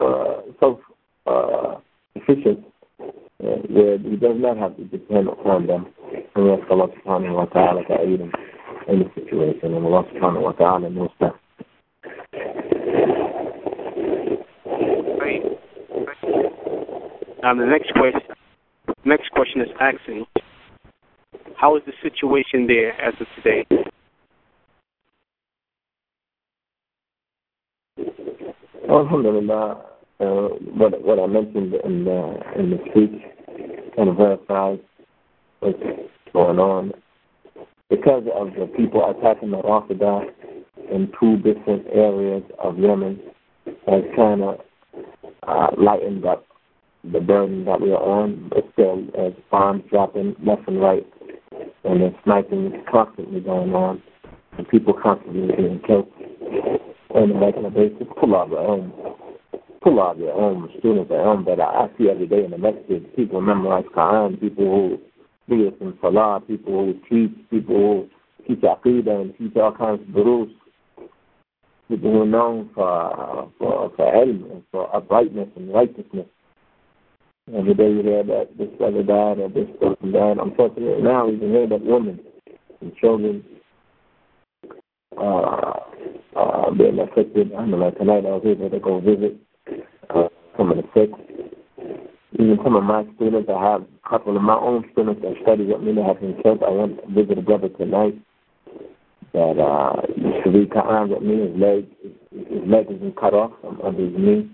uh, self uh, sufficient uh, where he does not have to depend upon them. And ask Allah subhanahu wa ta'ala to aid him in the situation. And Allah subhanahu wa ta'ala knows that. Now the next question next question is asking how is the situation there as of today? Alhamdulillah, uh, what what I mentioned in the in the speech kind of verifies what's going on. Because of the people attacking the Rafida in two different areas of Yemen has kind of uh, lightened up the burden that we are on, but still, as bombs dropping left and right, and the sniping constantly going on, and people constantly being killed on a regular basis. Pull out your own, pull out your own students at home that I, I see every day in the messages. People memorize Quran, people who do it in Salah, people who teach, people who teach Aqidah and teach all kinds of durus. People who are known for for for ilm and for uprightness and righteousness. Every day you hear that this brother died or this person died. Unfortunately, now you can hear that women and children uh, uh, being affected. I know like tonight I was able to go visit uh, some of the sick. Even some of my students, I have a couple of my own students that study with me that have been killed. I went to visit a brother tonight that uh, used to Quran with me. His leg, his leg has been cut off from under his knee.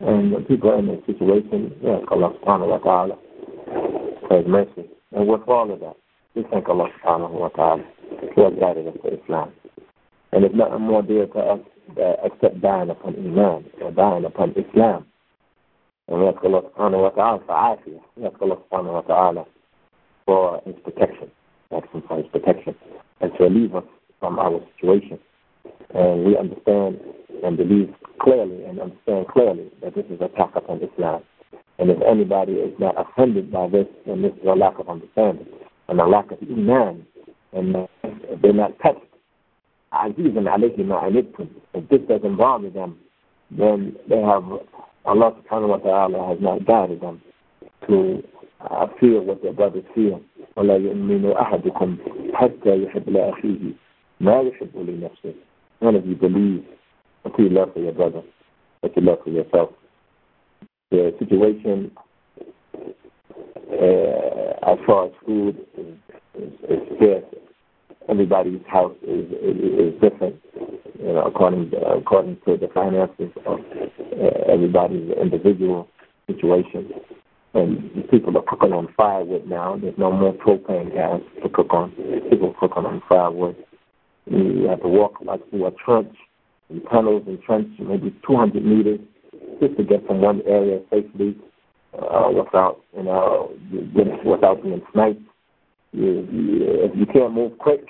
And people in this situation, yeah, Allah subhanahu wa ta'ala for his mercy. And with all of that, we thank Allah subhanahu wa ta'ala has guided us to Islam. And there's nothing more dear to us uh, except dying upon Iman or dying upon Islam. And we ask Allah subhanahu wa ta'ala for afiyah. We ask Allah subhanahu wa ta'ala for his protection. asking for His protection, and to relieve us from our situation. And we understand and believe clearly and understand clearly that this is a attack upon Islam. And if anybody is not offended by this, then this is a lack of understanding and a lack of iman. And they're not touched. Azizan alayhi ma'anitkum. If this doesn't bother them, then they have, Allah subhanahu wa ta'ala has not guided them to uh, feel what their brothers feel. ولا يؤمن أحدكم حتى يحب لأخيه ما يحب لنفسه. None of you believe until you love for your brother, but you love for yourself. The situation uh, as far as food is, is, is scarce. Everybody's house is, is, is different, you know, according to, according to the finances of uh, everybody's individual situation. And people are cooking on firewood now. There's no more propane gas to cook on. People cooking on firewood. You have to walk like through a trench, and tunnels and trench, maybe 200 meters, just to get from one area safely uh, without, you know, without being sniped. You, you, if you can't move quick,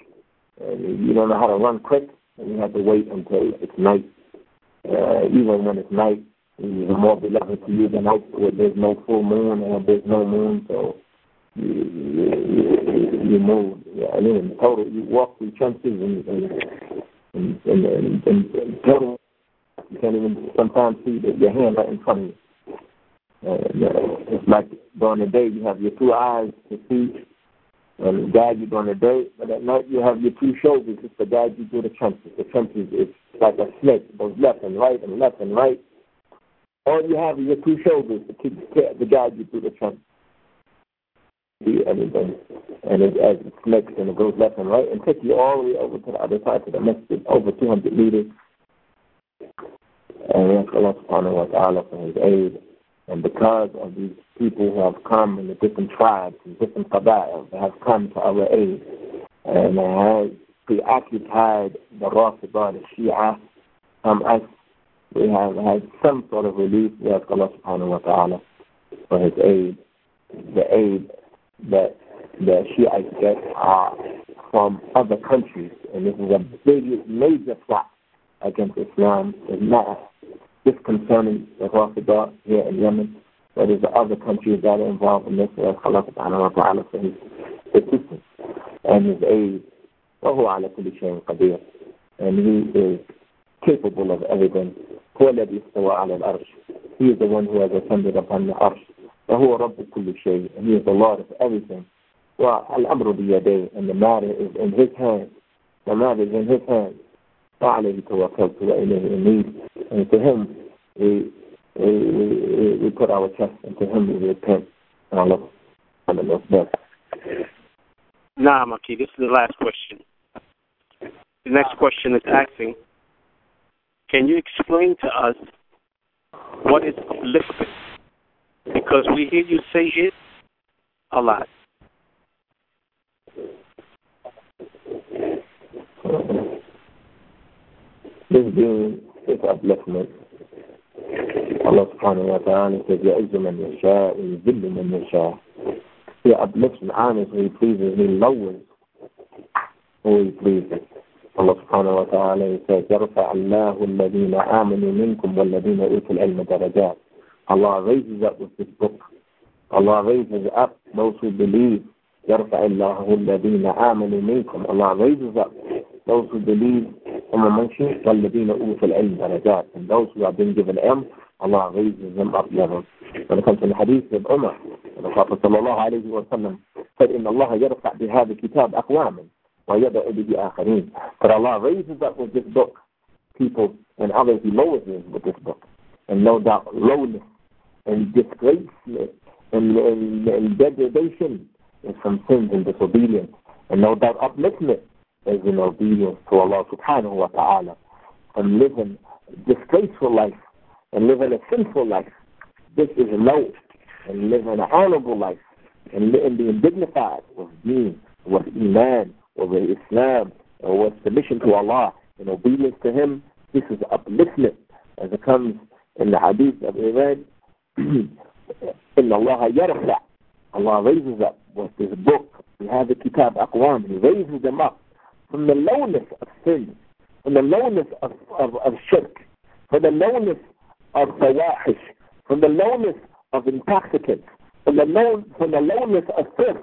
and you don't know how to run quick, and you have to wait until it's night. Uh, even when it's night, it's more beloved to you than night where there's no full moon or there's no moon, so you, you, you move. Yeah, I mean, in total, you walk through trenches and, and, and, and, and, and, and total, you can't even sometimes see the, your hand right in front of you. And, uh, it's like during the day you have your two eyes to see and guide you during the day, but at night you have your two shoulders just to guide you through the trenches. The trenches is like a snake, goes left and right and left and right. All you have is your two shoulders to keep to guide you through the trenches. See anything, and it, as it snakes and it goes left and right and takes you all the way over to the other side to the masjid, over 200 meters. And we ask Allah subhanahu wa ta'ala for his aid and because of these people who have come in the different tribes and different qaba'il, they have come to our aid and have preoccupied the Rafida, the Shia, um, from us, we have had some sort of relief. We ask Allah subhanahu wa ta'ala for his aid. The aid that the Shiites get are from other countries, and this is a big, major threat against Islam. It's not just concerning the Rafida here in Yemen, but there's other countries that are involved in this. We ask Allah subhanahu wa ta'ala for his assistance and his aid. وهو على كل شيء قدير and he is capable of everything هو الذي استوى على الأرش he is the one who has ascended upon the arsh وهو رب كل شيء and he is the Lord of everything والأمر بيديه and the matter is in his hands the matter is in his hands وعليه توكلت وإليه أنيب and to him we, we, we, we put our trust and to him we repent and Allah knows best Nah, Maki, this is the last question. The next question is asking, can you explain to us what is upliftment? Because we hear you say it a lot. This being is upliftment. Allah subhanahu wa ta'ala says, يَعِزُّ مَنْ يَشَاءُ وَيُذِلُّ مَنْ يَشَاءُ He uplifts and honors who He pleases, He lowers who He pleases. Allah subhanahu wa ta'ala says, يَرْفَعَ اللَّهُ الَّذِينَ آمَنُوا مِنْكُمْ وَالَّذِينَ أُوتُوا الْعِلْمَ دَرَجَاتٍ Allah raises up with this book. Allah raises up those who believe. يَرْفَعَ اللَّهُ الَّذِينَ آمَنُوا مِنْكُمْ Allah raises up those who believe from amongst you, وَالَّذِينَ أُوتُوا الْعِلْمَ دَرَجَاتٍ And those who have been given ilm, Allah raises them up levels. When it comes to the hadith of Umar, the Prophet sallallahu alayhi wa sallam said, إِنَّ اللَّهَ يَرْفَعْ بِهَذَا الكتاب أقواما وَيَدَعُ بِهِ آخَرِينَ But Allah raises up with this book people and others He lowers them with this book. And no doubt lowness and disgracement and, and, and degradation from sins and disobedience. And no doubt upliftment is in obedience to Allah subhanahu wa ta'ala. And living disgraceful life and living a sinful life. This is low. And living an honorable life and, and being dignified with deen, with iman, with Islam, or with submission to Allah and obedience to Him. This is upliftment as it comes in the hadith of Iran إن الله يرفع Allah raises up with this book. We هذا الكتاب أقوام he raises them up from the lowness of sin from the lowness of, of, of shirk from the lowness of fawahish from the lowness of intoxicants from the, low, from the lowness of filth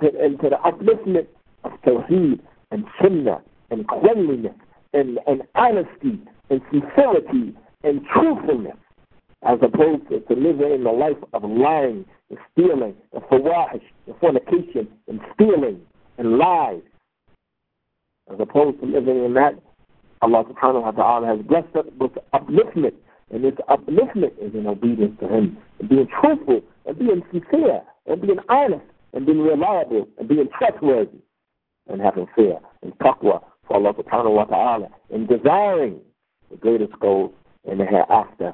to, and to the upliftment of tawheed and sunnah and cleanliness and, and honesty and sincerity and truthfulness as opposed to, to living in the life of lying and stealing and and fornication and stealing and lies. As opposed to living in that, Allah subhanahu wa ta'ala has blessed us with upliftment. And this upliftment is in obedience to Him. And being truthful and being sincere and being honest and being reliable and being trustworthy and having fear and taqwa for Allah subhanahu wa ta'ala and desiring the greatest goals in the hereafter.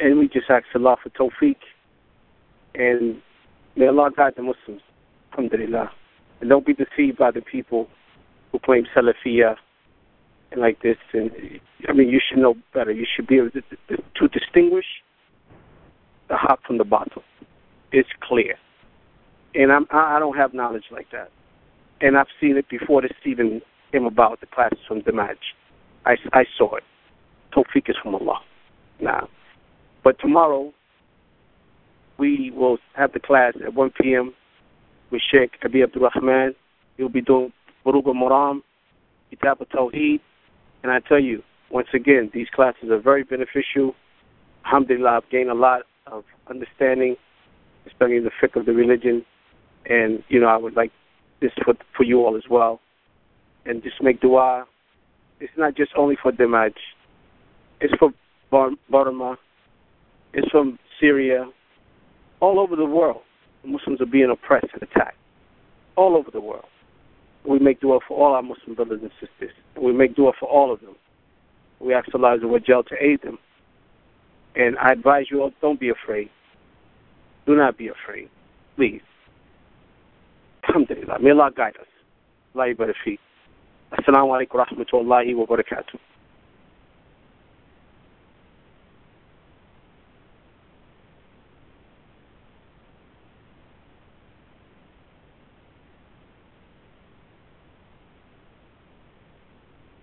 And we just ask Allah for tawfiq. And may Allah guide the Muslims. Alhamdulillah. And don't be deceived by the people who claim Salafiyah and like this. And I mean, you should know better. You should be able to, to distinguish the haqq from the batil. It's clear. And I'm, I don't have knowledge like that. And I've seen it before this even came about, the classes from Dammaj. I, I saw it. Tawfiq is from Allah. Now, but tomorrow we will have the class at 1 p.m. with Sheikh Abi Abdul Rahman. He'll be doing Bulugh al-Maram, Kitab Tawheed. And I tell you, once again, these classes are very beneficial. Alhamdulillah, I've gained a lot of understanding, studying the fiqh of the religion. And, you know, I would like this for, for you all as well. And just make dua. It's not just only for Dammaj. It's for Burma. It's from Syria. All over the world, Muslims are being oppressed and attacked. All over the world. We make dua for all our Muslim brothers and sisters. We make dua for all of them. We ask Allah to aid them. And I advise you all, don't be afraid. Do not be afraid. Please. Alhamdulillah. May Allah guide us. Allah. Assalamu alaikum wa rahmatullahi wa barakatuh.